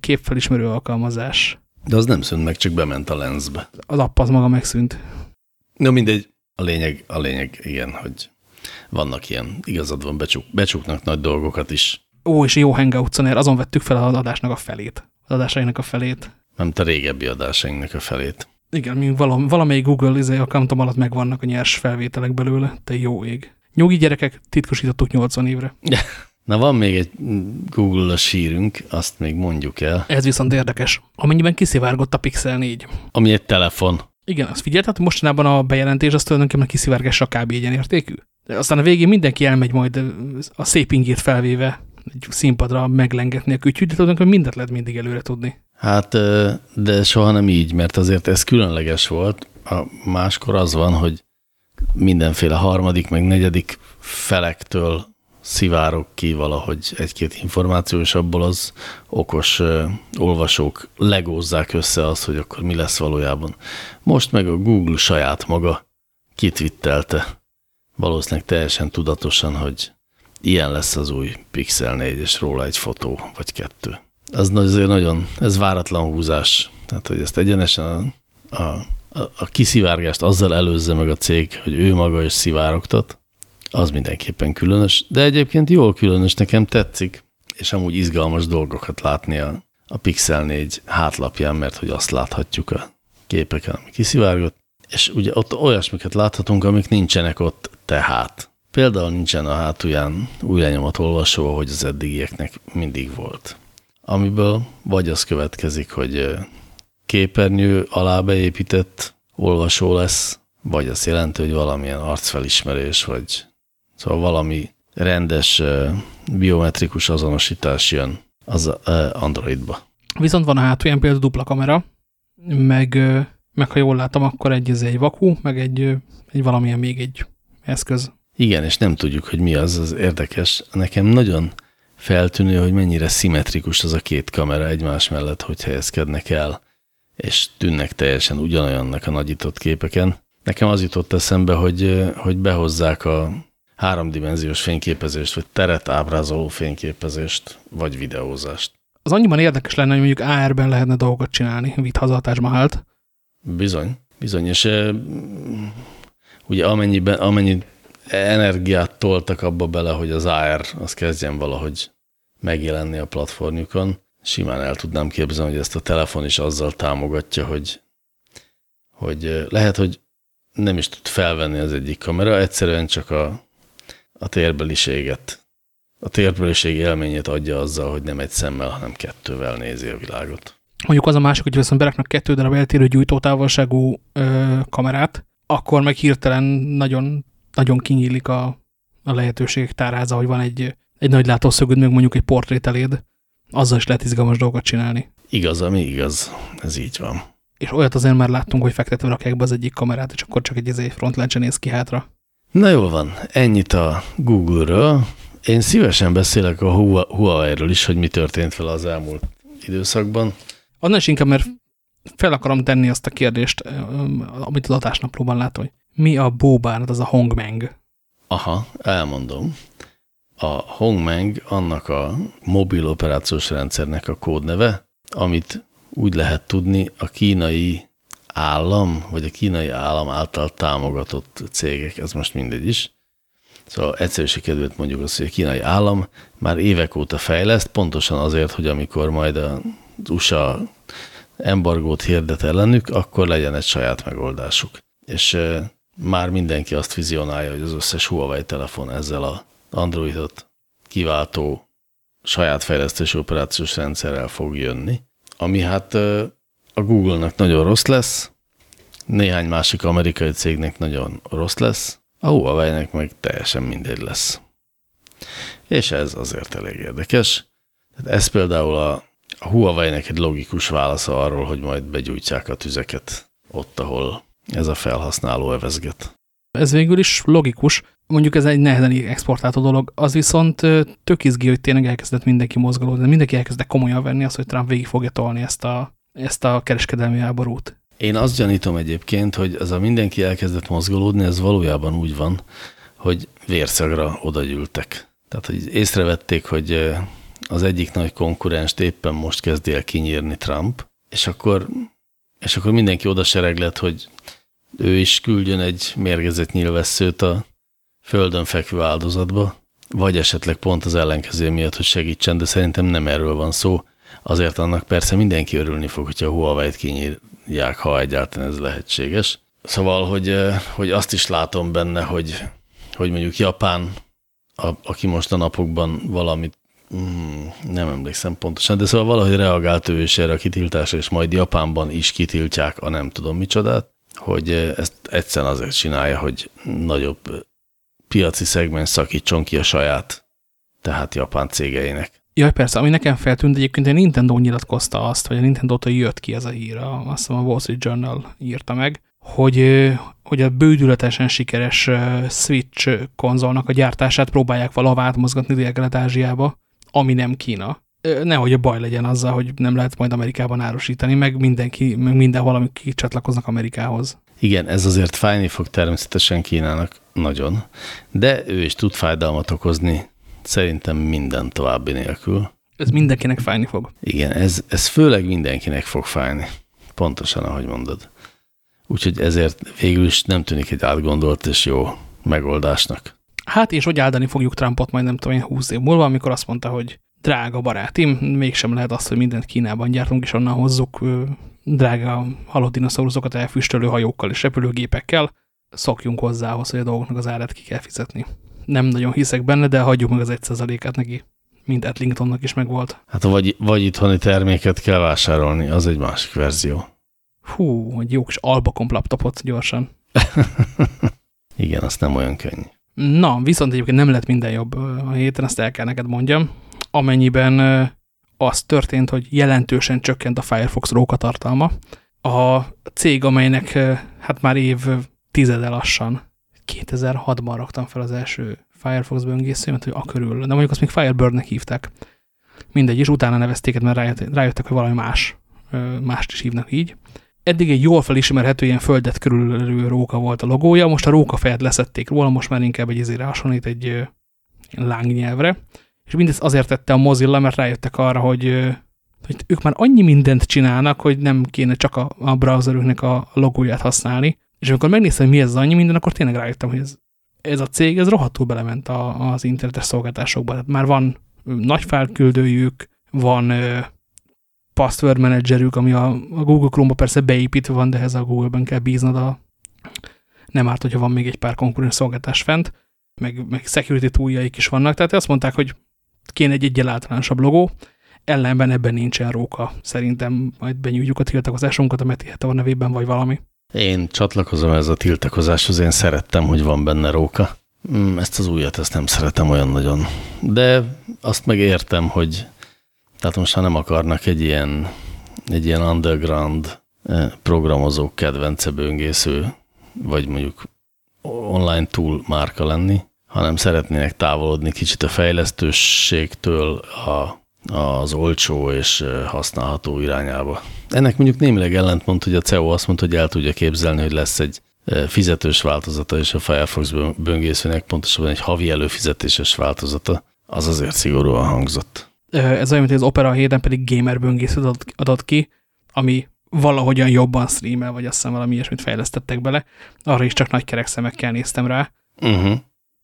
képfelismerő alkalmazás. De az nem szűnt meg, csak bement a lensbe. Az app az maga megszűnt. No mindegy, a lényeg, a lényeg igen, hogy vannak ilyen, igazad van, becsuk, becsuknak nagy dolgokat is. Ó, és jó hangout azon vettük fel az adásnak a felét. Az adásainak a felét. Nem a régebbi adásainknak a felét. Igen, mi valam, valamelyik Google izé, accountom alatt megvannak a nyers felvételek belőle, te jó ég. Nyugi gyerekek, titkosítottuk 80 évre. Na van még egy Google-a sírünk, azt még mondjuk el. Ez viszont érdekes. Amennyiben kiszivárgott a Pixel 4. Ami egy telefon. Igen, azt figyelted, mostanában a bejelentés az tulajdonképpen a kiszivárgása kb. egyenértékű. De aztán a végén mindenki elmegy majd a szép ingét felvéve egy színpadra meglengetni a kütyűt, de tulajdonképpen mindent lehet mindig előre tudni. Hát, de soha nem így, mert azért ez különleges volt. A máskor az van, hogy mindenféle harmadik, meg negyedik felektől szivárok ki valahogy egy-két információ, és abból az okos olvasók legózzák össze azt, hogy akkor mi lesz valójában. Most meg a Google saját maga kitvittelte, valószínűleg teljesen tudatosan, hogy ilyen lesz az új Pixel 4, és róla egy fotó, vagy kettő. Az azért nagyon, ez váratlan húzás. Tehát, hogy ezt egyenesen a, a, a kiszivárgást azzal előzze meg a cég, hogy ő maga is szivárogtat, az mindenképpen különös, de egyébként jól különös, nekem tetszik, és amúgy izgalmas dolgokat látni a, a Pixel 4 hátlapján, mert hogy azt láthatjuk a képeken, ami kiszivárgott, és ugye ott olyasmiket láthatunk, amik nincsenek ott tehát. Például nincsen a hátulján új lenyomat olvasó, hogy az eddigieknek mindig volt. Amiből vagy az következik, hogy képernyő alá beépített olvasó lesz, vagy azt jelenti, hogy valamilyen arcfelismerés, vagy szóval valami rendes biometrikus azonosítás jön az Androidba. Viszont van a hátulján például dupla kamera, meg, meg ha jól látom, akkor egy, ez egy vakú, meg egy, egy valamilyen még egy eszköz. Igen, és nem tudjuk, hogy mi az, az érdekes. Nekem nagyon feltűnő, hogy mennyire szimmetrikus az a két kamera egymás mellett, hogy helyezkednek el, és tűnnek teljesen ugyanolyannak a nagyított képeken. Nekem az jutott eszembe, hogy, hogy behozzák a háromdimenziós fényképezést, vagy teret ábrázoló fényképezést, vagy videózást. Az annyiban érdekes lenne, hogy mondjuk AR-ben lehetne dolgokat csinálni, vitt haza a Bizony, bizony, és e, ugye amennyiben, amennyi energiát toltak abba bele, hogy az AR az kezdjen valahogy megjelenni a platformjukon, simán el tudnám képzelni, hogy ezt a telefon is azzal támogatja, hogy, hogy lehet, hogy nem is tud felvenni az egyik kamera, egyszerűen csak a, a térbeliséget, a térbeliség élményét adja azzal, hogy nem egy szemmel, hanem kettővel nézi a világot. Mondjuk az a másik, hogy viszont beraknak kettő darab eltérő gyújtótávolságú ö, kamerát, akkor meg hirtelen nagyon, nagyon kinyílik a, a lehetőségek táráza, hogy van egy, egy nagy látószögöd, meg mondjuk egy portrételéd, azzal is lehet izgalmas dolgokat csinálni. Igaz, ami igaz. Ez így van. És olyat azért már láttunk, hogy fektetve rakják be az egyik kamerát, és akkor csak egy, egy frontlencse néz ki hátra. Na jól van, ennyit a Google-ről. Én szívesen beszélek a Huawei-ről is, hogy mi történt vele az elmúlt időszakban. Annál is inkább, mert fel akarom tenni azt a kérdést, amit az adásnaplóban látom, hogy mi a bóbánat, az a Hongmeng? Aha, elmondom. A Hongmeng annak a mobil operációs rendszernek a kódneve, amit úgy lehet tudni, a kínai állam, vagy a kínai állam által támogatott cégek, ez most mindegy is. Szóval egyszerűség kedvéért mondjuk azt, hogy a kínai állam már évek óta fejleszt, pontosan azért, hogy amikor majd az USA embargót hirdet ellenük, akkor legyen egy saját megoldásuk. És már mindenki azt vizionálja, hogy az összes Huawei telefon ezzel a Androidot kiváltó saját fejlesztési operációs rendszerrel fog jönni, ami hát a Google-nak nagyon rossz lesz, néhány másik amerikai cégnek nagyon rossz lesz, a Huawei-nek meg teljesen mindegy lesz. És ez azért elég érdekes. Tehát ez például a, a Huawei-nek egy logikus válasza arról, hogy majd begyújtják a tüzeket ott, ahol ez a felhasználó evezget. Ez végül is logikus. Mondjuk ez egy nehezen exportálható dolog. Az viszont tök izgi, hogy tényleg elkezdett mindenki mozgalódni. Mindenki elkezdett komolyan venni azt, hogy Trump végig fogja tolni ezt a, ezt a kereskedelmi háborút. Én azt gyanítom egyébként, hogy ez a mindenki elkezdett mozgolódni, ez valójában úgy van, hogy vérszagra odagyűltek. Tehát, hogy észrevették, hogy az egyik nagy konkurenst éppen most kezdi el kinyírni Trump, és akkor, és akkor mindenki oda sereglett, hogy ő is küldjön egy mérgezett nyilvesszőt a földön fekvő áldozatba, vagy esetleg pont az ellenkező miatt, hogy segítsen, de szerintem nem erről van szó. Azért annak persze mindenki örülni fog, hogyha a Huawei-t kinyírják, ha egyáltalán ez lehetséges. Szóval, hogy, hogy azt is látom benne, hogy, hogy mondjuk Japán, a, aki most a napokban valamit mm, nem emlékszem pontosan, de szóval valahogy reagált ő is erre a kitiltásra, és majd Japánban is kitiltják a nem tudom micsodát, hogy ezt egyszerűen azért csinálja, hogy nagyobb piaci szegmens szakítson ki a saját, tehát japán cégeinek. Jaj, persze, ami nekem feltűnt, egyébként a Nintendo nyilatkozta azt, vagy a Nintendo-tól jött ki ez a hír, azt hiszem a Wall Street Journal írta meg, hogy, hogy a bődületesen sikeres Switch konzolnak a gyártását próbálják valahová átmozgatni Dél-Kelet-Ázsiába, ami nem Kína. Nehogy a baj legyen azzal, hogy nem lehet majd Amerikában árusítani, meg mindenki, meg mindenhol, amik csatlakoznak Amerikához. Igen, ez azért fájni fog természetesen Kínának nagyon, de ő is tud fájdalmat okozni szerintem minden további nélkül. Ez mindenkinek fájni fog. Igen, ez, ez főleg mindenkinek fog fájni. Pontosan, ahogy mondod. Úgyhogy ezért végül is nem tűnik egy átgondolt és jó megoldásnak. Hát és hogy áldani fogjuk Trumpot majd nem tudom én 20 év múlva, amikor azt mondta, hogy drága barátim, mégsem lehet azt, hogy mindent Kínában gyártunk, és onnan hozzuk drága halott dinoszauruszokat elfüstölő hajókkal és repülőgépekkel. Szokjunk hozzá ahhoz, hogy a dolgoknak az árát ki kell fizetni nem nagyon hiszek benne, de hagyjuk meg az egy át neki. Mint Etlingtonnak is megvolt. Hát vagy, vagy itthoni terméket kell vásárolni, az egy másik verzió. Hú, egy jó kis albakomp laptopot gyorsan. Igen, azt nem olyan könnyű. Na, viszont egyébként nem lett minden jobb a héten, azt el kell neked mondjam. Amennyiben az történt, hogy jelentősen csökkent a Firefox róka tartalma. A cég, amelynek hát már év tizede lassan, 2006-ban raktam fel az első Firefox böngészőmet, hogy a körül, de mondjuk azt még Firebirdnek hívták. Mindegy, és utána nevezték, mert rájöttek, hogy valami más, mást is hívnak így. Eddig egy jól felismerhető ilyen földet körülő róka volt a logója, most a róka fejet leszették róla, most már inkább egy izére hasonlít egy lángnyelvre. És mindezt azért tette a Mozilla, mert rájöttek arra, hogy, hogy ők már annyi mindent csinálnak, hogy nem kéne csak a, a browserüknek a logóját használni. És amikor megnéztem, hogy mi ez az annyi minden, akkor tényleg rájöttem, hogy ez, ez a cég, ez rohadtul belement a, az internetes szolgáltásokba. Tehát már van nagy felküldőjük, van password managerük, ami a, a Google Chrome-ba persze beépítve van, de ez a Google-ben kell bíznod a nem árt, hogyha van még egy pár konkurens szolgáltás fent, meg, meg security túljaik is vannak, tehát azt mondták, hogy kéne egy egyel általánosabb logó, ellenben ebben nincsen róka. Szerintem majd benyújtjuk a tiltakozásunkat a Meti a nevében, vagy valami. Én csatlakozom ez a tiltakozáshoz, én szerettem, hogy van benne róka. Mm, ezt az újat, ezt nem szeretem olyan nagyon. De azt meg értem, hogy tehát most ha nem akarnak egy ilyen, egy ilyen underground eh, programozók kedvence böngésző, vagy mondjuk online tool márka lenni, hanem szeretnének távolodni kicsit a fejlesztőségtől a, az olcsó és használható irányába. Ennek mondjuk némileg ellentmond, hogy a CEO azt mondta, hogy el tudja képzelni, hogy lesz egy fizetős változata, és a Firefox böngészőnek pontosabban egy havi előfizetéses változata, az azért szigorúan hangzott. Ez olyan, mint az Opera 7 pedig gamer böngészőt adott, adott ki, ami valahogyan jobban streamel, vagy azt hiszem valami ilyesmit fejlesztettek bele. Arra is csak nagy kerek szemekkel néztem rá. Uh mhm. -huh.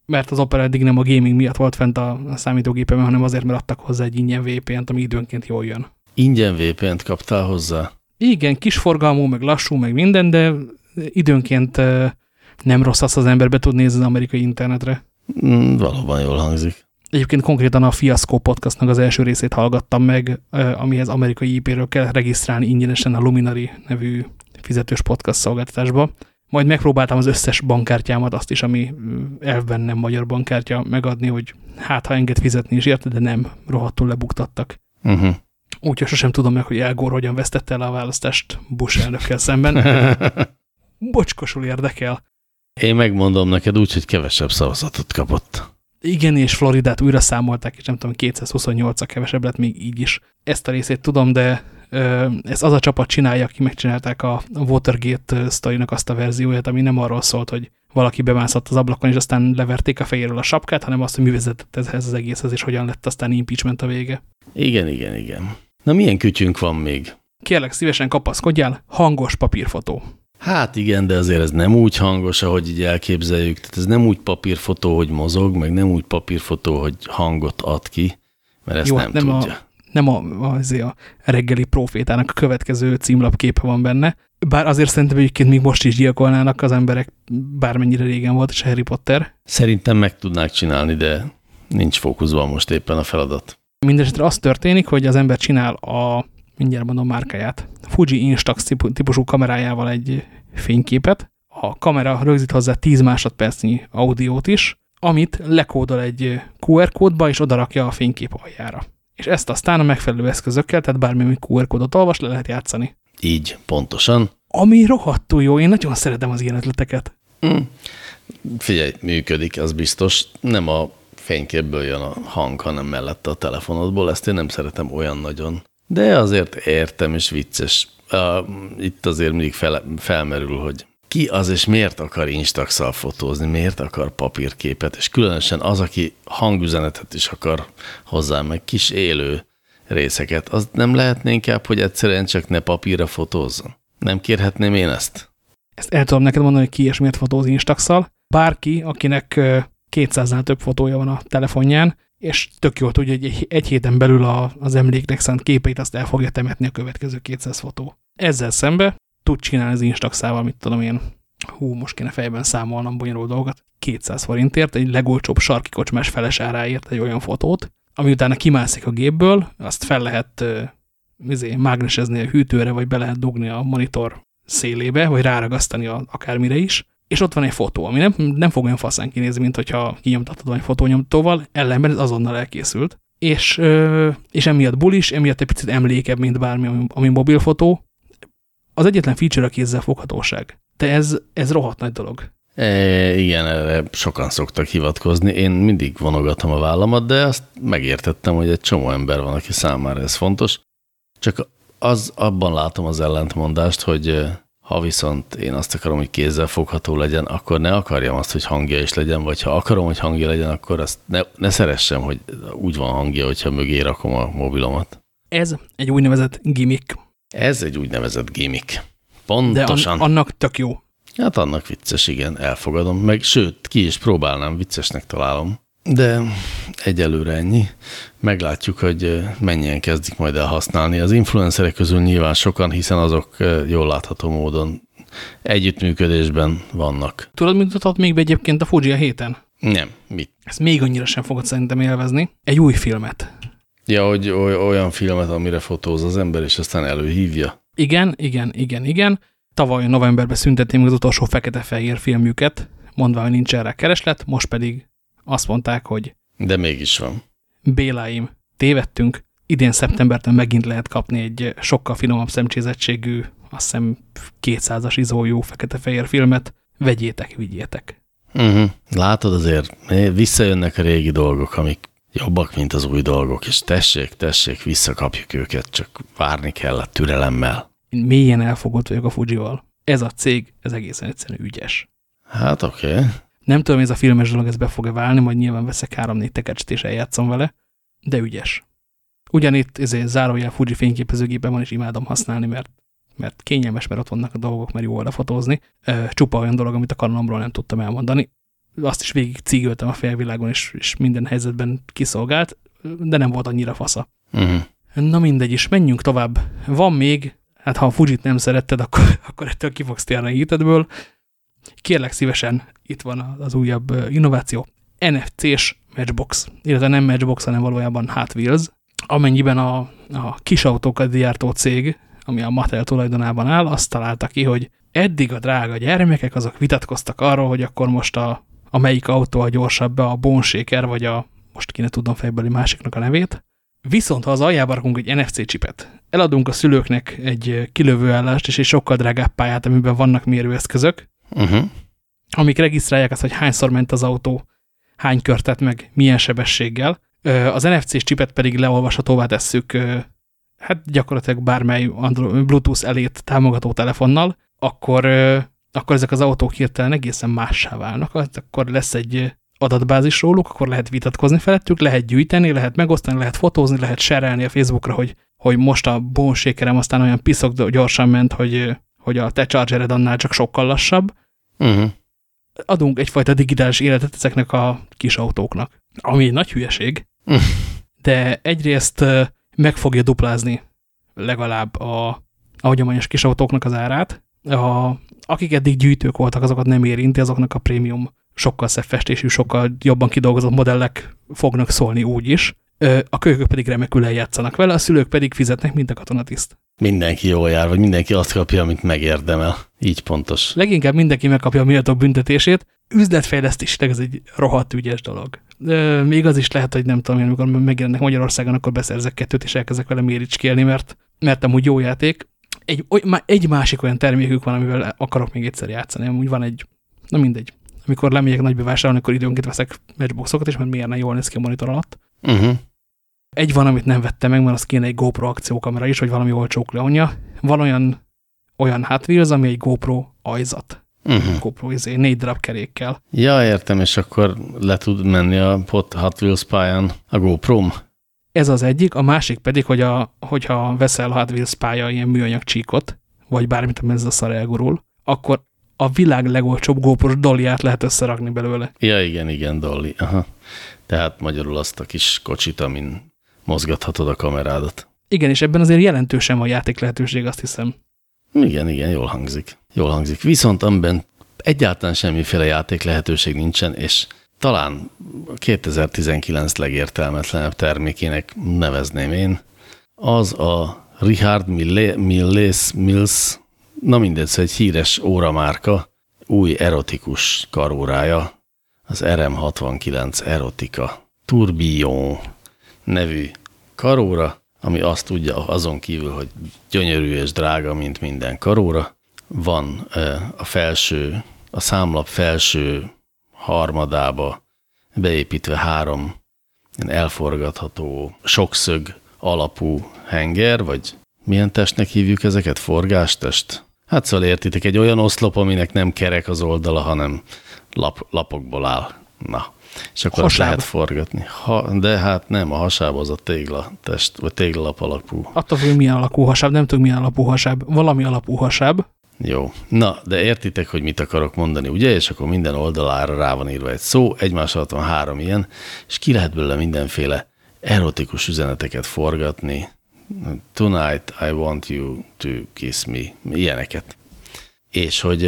Mert az Opera eddig nem a gaming miatt volt fent a, a számítógépemen, hanem azért, mert adtak hozzá egy ingyen VPN-t, ami időnként jól jön. Ingyen VPN-t kaptál hozzá? Igen, kisforgalmú, meg lassú, meg minden, de időnként nem rossz azt az ember be tud nézni az amerikai internetre. Mm, valóban jól hangzik. Egyébként konkrétan a Fiasco podcastnak az első részét hallgattam meg, amihez amerikai IP-ről kell regisztrálni ingyenesen a Luminary nevű fizetős podcast szolgáltatásba. Majd megpróbáltam az összes bankkártyámat, azt is, ami elvben nem magyar bankkártya, megadni, hogy hát ha enged fizetni is érte, de nem, rohadtul lebuktattak. Uh mhm. -huh. Úgyhogy sosem tudom meg, hogy Elgor hogyan vesztette el a választást Bush elnökkel szemben. Bocskosul érdekel. Én megmondom neked úgy, hogy kevesebb szavazatot kapott. Igen, és Floridát újra számolták, és nem tudom, 228-a kevesebb lett még így is. Ezt a részét tudom, de ez az a csapat csinálja, aki megcsinálták a, Watergate sztorinak azt a verzióját, ami nem arról szólt, hogy valaki bemászott az ablakon, és aztán leverték a fejéről a sapkát, hanem azt, hogy mi vezetett ez az egészhez, és hogyan lett aztán impeachment a vége. Igen, igen, igen. Na milyen kütyünk van még? Kérlek, szívesen kapaszkodjál, hangos papírfotó. Hát igen, de azért ez nem úgy hangos, ahogy így elképzeljük. Tehát ez nem úgy papírfotó, hogy mozog, meg nem úgy papírfotó, hogy hangot ad ki, mert ezt Jó, nem, nem tudja. A, nem a, azért a reggeli profétának a következő címlapképe van benne, bár azért szerintem egyébként még most is gyilkolnának az emberek, bármennyire régen volt, és Harry Potter. Szerintem meg tudnák csinálni, de nincs fókuszban most éppen a feladat. Mindenesetre az történik, hogy az ember csinál a mindjárt mondom márkáját, Fuji Instax típusú kamerájával egy fényképet, a kamera rögzít hozzá 10 másodpercnyi audiót is, amit lekódol egy QR kódba, és odarakja a fénykép aljára. És ezt aztán a megfelelő eszközökkel, tehát bármilyen QR kódot olvas, le lehet játszani. Így, pontosan. Ami rohadtul jó, én nagyon szeretem az ilyen ötleteket. Mm. Figyelj, működik, az biztos. Nem a fényképből jön a hang, hanem mellette a telefonodból. Ezt én nem szeretem olyan nagyon. De azért értem, és vicces. Uh, itt azért mindig fel, felmerül, hogy ki az, és miért akar instax fotózni, miért akar papírképet, és különösen az, aki hangüzenetet is akar hozzá, meg kis élő részeket, az nem lehetne inkább, hogy egyszerűen csak ne papírra fotózzon? Nem kérhetném én ezt? Ezt el tudom neked mondani, hogy ki és miért fotóz instax -szal. Bárki, akinek 200-nál több fotója van a telefonján, és tök jól tudja, hogy egy, egy héten belül a, az emléknek szánt képeit azt el fogja temetni a következő 200 fotó. Ezzel szembe tud csinálni az Instaxával, mit tudom én, hú, most kéne fejben számolnom bonyolult dolgokat, 200 forintért, egy legolcsóbb sarki kocsmás feles áráért egy olyan fotót, ami utána kimászik a gépből, azt fel lehet izé, mágnesezni a hűtőre, vagy be lehet dugni a monitor szélébe, vagy ráragasztani a, akármire is, és ott van egy fotó, ami nem, nem fog olyan faszán kinézni, mint hogyha kinyomtatod vagy fotónyomtóval, ellenben ez azonnal elkészült. És, és emiatt bulis, emiatt egy picit emlékebb, mint bármi, ami, ami mobilfotó. Az egyetlen feature a kézzel foghatóság. De ez, ez rohadt nagy dolog. E, igen, erre sokan szoktak hivatkozni. Én mindig vonogatom a vállamat, de azt megértettem, hogy egy csomó ember van, aki számára ez fontos. Csak az abban látom az ellentmondást, hogy ha viszont én azt akarom, hogy kézzel fogható legyen, akkor ne akarjam azt, hogy hangja is legyen, vagy ha akarom, hogy hangja legyen, akkor azt ne, ne szeressem, hogy úgy van hangja, hogyha mögé rakom a mobilomat. Ez egy úgynevezett gimmick. Ez egy úgynevezett gimmick. Pontosan. De an annak tök jó. Hát annak vicces, igen, elfogadom. Meg sőt, ki is próbálnám, viccesnek találom. De egyelőre ennyi. Meglátjuk, hogy mennyien kezdik majd el használni. Az influencerek közül nyilván sokan, hiszen azok jól látható módon együttműködésben vannak. Tudod, mit mutatott még be egyébként a Fuji a héten? Nem, mit? Ezt még annyira sem fogod szerintem élvezni. Egy új filmet. Ja, hogy olyan filmet, amire fotóz az ember, és aztán előhívja. Igen, igen, igen, igen. Tavaly novemberben szüntették meg az utolsó fekete-fehér filmjüket, mondva, hogy nincs erre kereslet, most pedig azt mondták, hogy de mégis van. Béláim, tévedtünk, idén szeptemberben megint lehet kapni egy sokkal finomabb szemcsézettségű, azt hiszem 200-as izójú fekete-fehér filmet, vegyétek, vigyétek. Uh mhm. -huh. Látod azért, visszajönnek a régi dolgok, amik jobbak, mint az új dolgok, és tessék, tessék, visszakapjuk őket, csak várni kell a türelemmel. Én mélyen elfogott vagyok a Fujival. Ez a cég, ez egészen egyszerűen ügyes. Hát oké. Okay. Nem tudom, ez a filmes dolog ez be fog-e válni, majd nyilván veszek három-négy tekecset és eljátszom vele, de ügyes. Ugyanitt ezért zárójel Fuji fényképezőgépen van, és imádom használni, mert, mert kényelmes, mert ott vannak a dolgok, mert jó lefotózni. Csupa olyan dolog, amit a kanonomról nem tudtam elmondani. Azt is végig cígöltem a felvilágon, és, és minden helyzetben kiszolgált, de nem volt annyira fasza. Uh mhm. -huh. Na mindegy is, menjünk tovább. Van még, hát ha a Fujit nem szeretted, akkor, akkor ettől ki fogsz térni a hitedből. Kérlek szívesen, itt van az újabb innováció, NFC-s Matchbox, illetve nem Matchbox, hanem valójában Hot Wheels, amennyiben a, a kis autókat gyártó cég, ami a Mattel tulajdonában áll, azt találta ki, hogy eddig a drága gyermekek azok vitatkoztak arról, hogy akkor most a, a melyik autó a gyorsabb, a Bonshaker, vagy a, most kéne tudnom fejbeli másiknak a nevét. Viszont ha az aljába rakunk egy NFC csipet, eladunk a szülőknek egy kilövőállást és egy sokkal drágább pályát, amiben vannak mérőeszközök, uh. -huh amik regisztrálják azt, hogy hányszor ment az autó, hány körtet meg, milyen sebességgel. Az NFC-s csipet pedig leolvashatóvá tesszük hát gyakorlatilag bármely Android, Bluetooth elét támogató telefonnal, akkor, akkor ezek az autók hirtelen egészen mássá válnak. Hát akkor lesz egy adatbázis róluk, akkor lehet vitatkozni felettük, lehet gyűjteni, lehet megosztani, lehet fotózni, lehet serelni a Facebookra, hogy, hogy most a bonsékerem aztán olyan piszok gyorsan ment, hogy, hogy a te chargered annál csak sokkal lassabb. Uh mhm. -huh adunk egyfajta digitális életet ezeknek a kis autóknak. Ami egy nagy hülyeség, de egyrészt meg fogja duplázni legalább a, a hagyományos kis autóknak az árát. A, akik eddig gyűjtők voltak, azokat nem érinti, azoknak a prémium sokkal szebb festésű, sokkal jobban kidolgozott modellek fognak szólni úgy is. A kölykök pedig remekül eljátszanak vele, a szülők pedig fizetnek, mint a katonatiszt. Mindenki jól jár, vagy mindenki azt kapja, amit megérdemel. Így pontos. Leginkább mindenki megkapja a méltó büntetését. Üzletfejlesztésileg ez egy rohadt ügyes dolog. De még az is lehet, hogy nem tudom, én, amikor megjelennek Magyarországon, akkor beszerzek kettőt, és elkezdek vele méricskélni, mert, mert amúgy jó játék. Egy, egy másik olyan termékük van, amivel akarok még egyszer játszani. Amúgy van egy, na mindegy. Amikor lemegyek nagy bevásárolni, akkor időnként veszek matchboxokat, és mert miért ne jól néz ki a monitor alatt. Uh mhm. -huh. Egy van, amit nem vettem meg, mert az kéne egy GoPro akciókamera is, vagy valami olcsó kleonja. Van olyan, olyan Hot Wheels, ami egy GoPro ajzat. Uh mhm. -huh. GoPro izé, négy darab kerékkel. Ja, értem, és akkor le tud menni a Hot Wheels pályán a gopro -m. Ez az egyik, a másik pedig, hogy a, hogyha veszel Hot pálya ilyen műanyag csíkot, vagy bármit, ami ez a szar elgurul, akkor a világ legolcsóbb GoPro dollyát lehet összerakni belőle. Ja, igen, igen, dolly. Aha. Tehát magyarul azt a kis kocsit, amin mozgathatod a kamerádat. Igen, és ebben azért jelentősen van játék lehetőség, azt hiszem. Igen, igen, jól hangzik. Jól hangzik. Viszont amiben egyáltalán semmiféle játék lehetőség nincsen, és talán 2019 legértelmetlenebb termékének nevezném én, az a Richard Milles, Mills na mindegy, szóval egy híres óramárka új erotikus karórája, az RM69 Erotika Tourbillon nevű karóra, ami azt tudja azon kívül, hogy gyönyörű és drága, mint minden karóra. Van a felső, a számlap felső harmadába beépítve három elforgatható sokszög alapú henger, vagy milyen testnek hívjuk ezeket? Forgástest? Hát szóval értitek, egy olyan oszlop, aminek nem kerek az oldala, hanem lap, lapokból áll. Na, és akkor hasáb. lehet forgatni. Ha, de hát nem, a hasáb az a tégla test, vagy téglalap alapú. Attól függ, milyen alakú hasáb, nem tudom milyen alapú hasáb. Valami alapú hasáb. Jó. Na, de értitek, hogy mit akarok mondani, ugye? És akkor minden oldalára rá van írva egy szó, egymás alatt van három ilyen, és ki lehet belőle mindenféle erotikus üzeneteket forgatni. Tonight I want you to kiss me. Ilyeneket. És hogy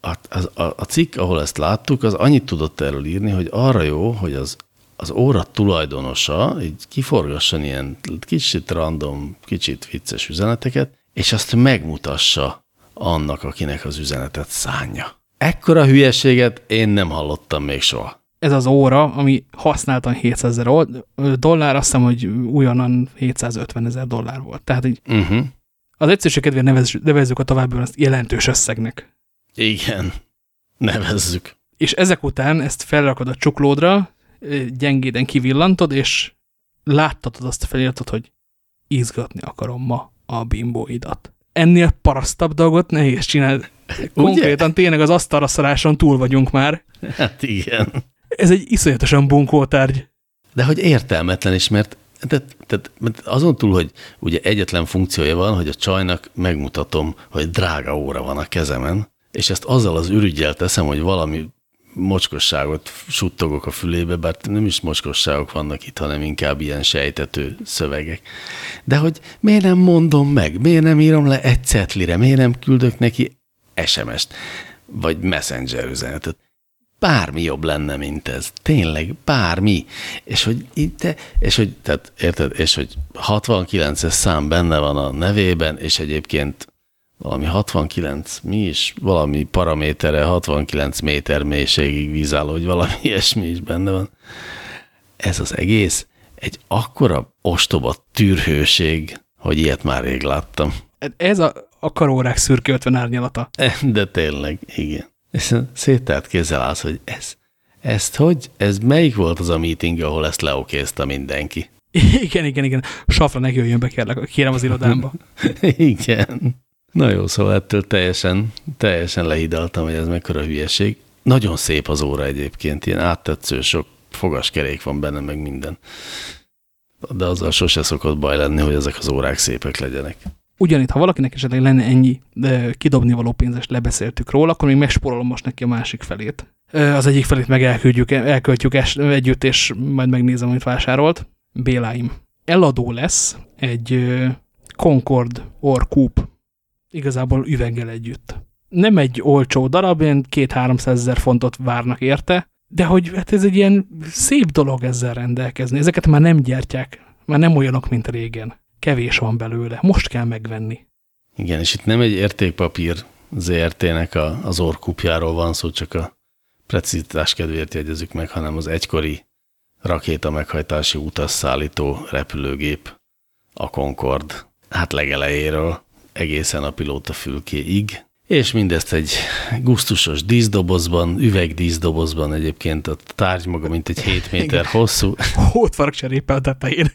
a, a, a cikk, ahol ezt láttuk, az annyit tudott erről írni, hogy arra jó, hogy az, az óra tulajdonosa így kiforgasson ilyen kicsit random, kicsit vicces üzeneteket, és azt megmutassa annak, akinek az üzenetet szánja. Ekkora hülyeséget én nem hallottam még soha. Ez az óra, ami használtan 700 ezer dollár, azt hiszem, hogy újonnan 750 ezer dollár volt. Tehát így uh mhm. -huh. az egyszerűség kedvéért nevezzük a további azt jelentős összegnek. Igen, nevezzük. És ezek után ezt felrakod a csuklódra, gyengéden kivillantod, és láttatod azt a feliratot, hogy izgatni akarom ma a bimbóidat ennél parasztabb dolgot nehéz csinálni. Konkrétan Ugye? tényleg az asztalra szaráson túl vagyunk már. Hát igen. Ez egy iszonyatosan bunkó tárgy. De hogy értelmetlen is, mert tehát, tehát azon túl, hogy ugye egyetlen funkciója van, hogy a csajnak megmutatom, hogy drága óra van a kezemen, és ezt azzal az ürügyel teszem, hogy valami mocskosságot suttogok a fülébe, bár nem is mocskosságok vannak itt, hanem inkább ilyen sejtető szövegek. De hogy miért nem mondom meg, miért nem írom le egy cetlire, miért nem küldök neki SMS-t, vagy messenger üzenetet. Bármi jobb lenne, mint ez. Tényleg, bármi. És hogy itt, és hogy, tehát, érted, és hogy 69-es szám benne van a nevében, és egyébként valami 69, mi is, valami paramétere, 69 méter mélységig vízálló, hogy valami ilyesmi is benne van. Ez az egész egy akkora ostoba tűrhőség, hogy ilyet már rég láttam. Ez a, a karórák szürke 50 árnyalata. De tényleg, igen. És széttárt kézzel állsz, hogy ez, ezt hogy, ez melyik volt az a meeting, ahol ezt leokézta mindenki? Igen, igen, igen. Safra ne jöjjön be, kérlek, kérem az irodámba. igen. Na jó, szóval ettől teljesen, teljesen lehidaltam, hogy ez mekkora hülyeség. Nagyon szép az óra egyébként, ilyen áttetsző, sok fogaskerék van benne, meg minden. De azzal sose szokott baj lenni, hogy ezek az órák szépek legyenek. Ugyanitt, ha valakinek esetleg lenne ennyi de kidobni való pénzest lebeszéltük róla, akkor még megspórolom most neki a másik felét. Az egyik felét meg elküldjük, elköltjük együtt, és majd megnézem, amit vásárolt. Béláim. Eladó lesz egy Concord or Coupe igazából üveggel együtt. Nem egy olcsó darab, ilyen két 300 fontot várnak érte, de hogy hát ez egy ilyen szép dolog ezzel rendelkezni. Ezeket már nem gyártják, már nem olyanok, mint régen. Kevés van belőle, most kell megvenni. Igen, és itt nem egy értékpapír ZRT-nek az orkupjáról van szó, csak a precizitás kedvéért jegyezzük meg, hanem az egykori rakéta meghajtási utasszállító repülőgép, a Concorde, hát legelejéről, egészen a pilóta fülkéig, és mindezt egy gusztusos díszdobozban, üvegdíszdobozban egyébként a tárgy maga, mint egy 7 méter hosszú. Hótvark cserépe a tetején.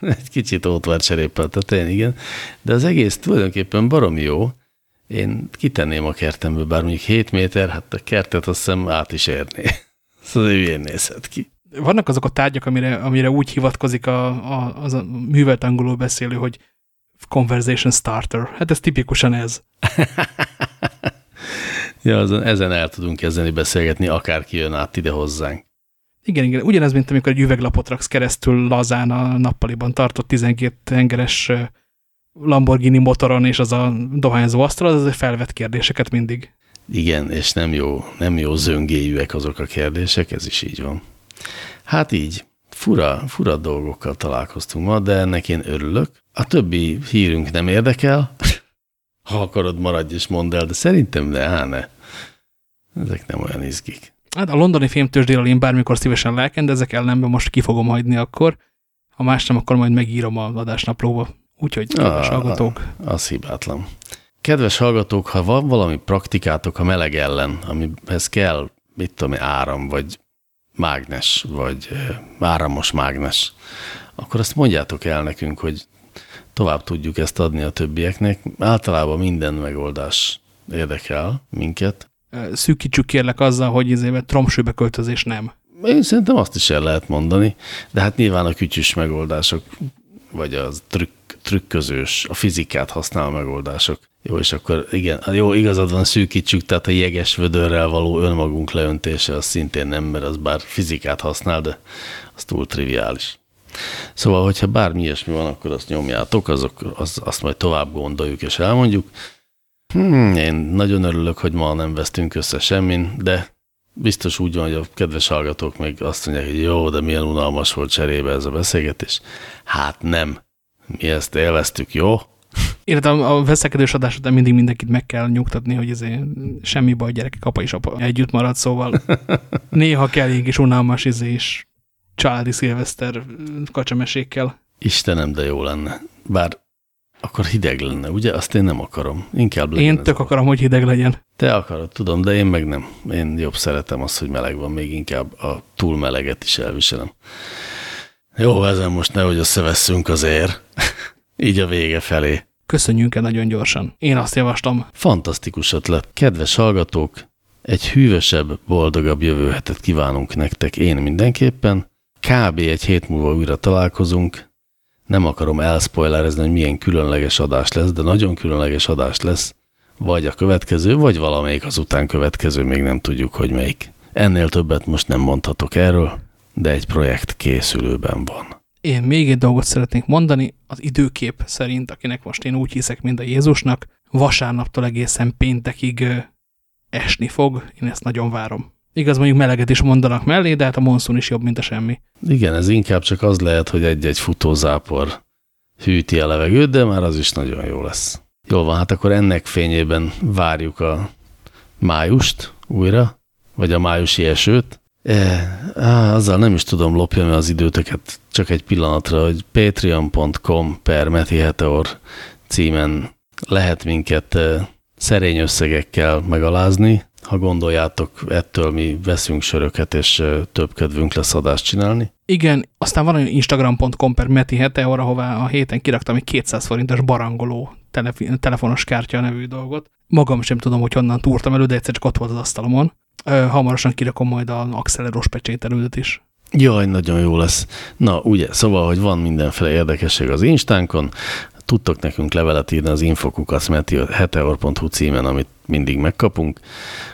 Egy kicsit ótvar cserépe a tetején, igen. De az egész tulajdonképpen barom jó. Én kitenném a kertemből, bár mondjuk 7 méter, hát a kertet azt hiszem át is érné. Szóval ilyen nézhet ki. Vannak azok a tárgyak, amire, amire úgy hivatkozik a, a, az a művelt angolul beszélő, hogy conversation starter. Hát ez tipikusan ez. ja, azon, ezen el tudunk kezdeni beszélgetni, akárki jön át ide hozzánk. Igen, igen. Ugyanez, mint amikor egy üveglapot raksz keresztül lazán a nappaliban tartott 12 tengeres Lamborghini motoron, és az a dohányzó asztal, az felvet kérdéseket mindig. Igen, és nem jó, nem jó zöngéjűek azok a kérdések, ez is így van. Hát így, fura, fura dolgokkal találkoztunk ma, de ennek én örülök. A többi hírünk nem érdekel. Ha akarod, maradj és mondd el, de szerintem ne, á, ne. Ezek nem olyan izgik. Hát a londoni filmtősdéről én bármikor szívesen lelkendezek, ellenben most ki fogom hagyni akkor. Ha más nem, akkor majd megírom a adásnaplóba. Úgyhogy, kedves ah, hallgatók. Az hibátlan. Kedves hallgatók, ha van valami praktikátok a meleg ellen, amihez kell, mit tudom, áram, vagy mágnes, vagy áramos mágnes, akkor azt mondjátok el nekünk, hogy tovább tudjuk ezt adni a többieknek. Általában minden megoldás érdekel minket. Szűkítsük kérlek azzal, hogy izébe tromsőbe költözés nem. Én szerintem azt is el lehet mondani, de hát nyilván a kütyűs megoldások, vagy az trükk, trükközős, a fizikát használó megoldások. Jó, és akkor igen, jó, igazad van, szűkítsük, tehát a jeges vödörrel való önmagunk leöntése az szintén nem, mert az bár fizikát használ, de az túl triviális. Szóval, hogyha bármi ilyesmi van, akkor azt nyomjátok, azok, az, azt majd tovább gondoljuk és elmondjuk. Hmm, én nagyon örülök, hogy ma nem vesztünk össze semmin, de biztos úgy van, hogy a kedves hallgatók még azt mondják, hogy jó, de milyen unalmas volt cserébe ez a beszélgetés. Hát nem. Mi ezt élveztük, jó? Illetve a veszekedős adás után mindig mindenkit meg kell nyugtatni, hogy ez semmi baj, gyerekek, apa és apa együtt marad, szóval néha kell és unalmas izé és családi szilveszter kacsamesékkel. Istenem, de jó lenne. Bár akkor hideg lenne, ugye? Azt én nem akarom. Inkább legyen Én tök akarom, hogy hideg legyen. Te akarod, tudom, de én meg nem. Én jobb szeretem azt, hogy meleg van, még inkább a túl meleget is elviselem. Jó, ezen most nehogy összevesszünk azért. Így a vége felé. Köszönjünk el nagyon gyorsan. Én azt javaslom. Fantasztikus ötlet. Kedves hallgatók, egy hűvösebb, boldogabb jövő hetet kívánunk nektek én mindenképpen. Kb. egy hét múlva újra találkozunk. Nem akarom elspoilerezni, hogy milyen különleges adás lesz, de nagyon különleges adás lesz. Vagy a következő, vagy valamelyik az után következő, még nem tudjuk, hogy melyik. Ennél többet most nem mondhatok erről, de egy projekt készülőben van. Én még egy dolgot szeretnék mondani, az időkép szerint, akinek most én úgy hiszek, mint a Jézusnak, vasárnaptól egészen péntekig esni fog, én ezt nagyon várom. Igaz, mondjuk meleget is mondanak mellé, de hát a monszun is jobb, mint a semmi. Igen, ez inkább csak az lehet, hogy egy-egy futózápor hűti a levegőt, de már az is nagyon jó lesz. Jól van, hát akkor ennek fényében várjuk a májust újra, vagy a májusi esőt. E, azzal nem is tudom lopni az időtöket csak egy pillanatra, hogy patreon.com per Meti címen lehet minket szerény összegekkel megalázni, ha gondoljátok, ettől mi veszünk söröket, és több kedvünk lesz adást csinálni. Igen, aztán van olyan instagram.com per Meti ahová a héten kiraktam egy 200 forintos barangoló telefonos kártya nevű dolgot. Magam sem tudom, hogy honnan túrtam elő, de egyszer csak ott volt az asztalomon. Hamarosan kirakom majd a acceleros pecsételődet is. Jaj, nagyon jó lesz. Na, ugye, szóval, hogy van mindenféle érdekesség az Instánkon, tudtok nekünk levelet írni az infokukaszmeti.heteor.hu címen, amit mindig megkapunk.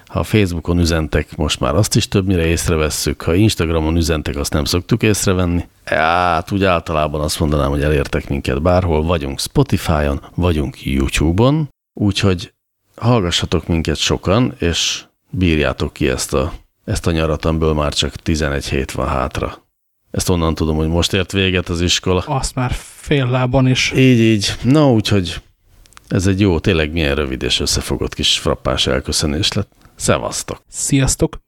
Ha Facebookon üzentek, most már azt is többnyire észrevesszük. Ha Instagramon üzentek, azt nem szoktuk észrevenni. Hát úgy általában azt mondanám, hogy elértek minket bárhol. Vagyunk Spotify-on, vagyunk YouTube-on, úgyhogy hallgassatok minket sokan, és bírjátok ki ezt a, ezt a nyarat, amiből már csak 11 hét van hátra. Ezt onnan tudom, hogy most ért véget az iskola. Azt már fél lábon is. Így, így. Na, úgyhogy ez egy jó, tényleg milyen rövid és összefogott kis frappás elköszönés lett. Szevasztok! Sziasztok!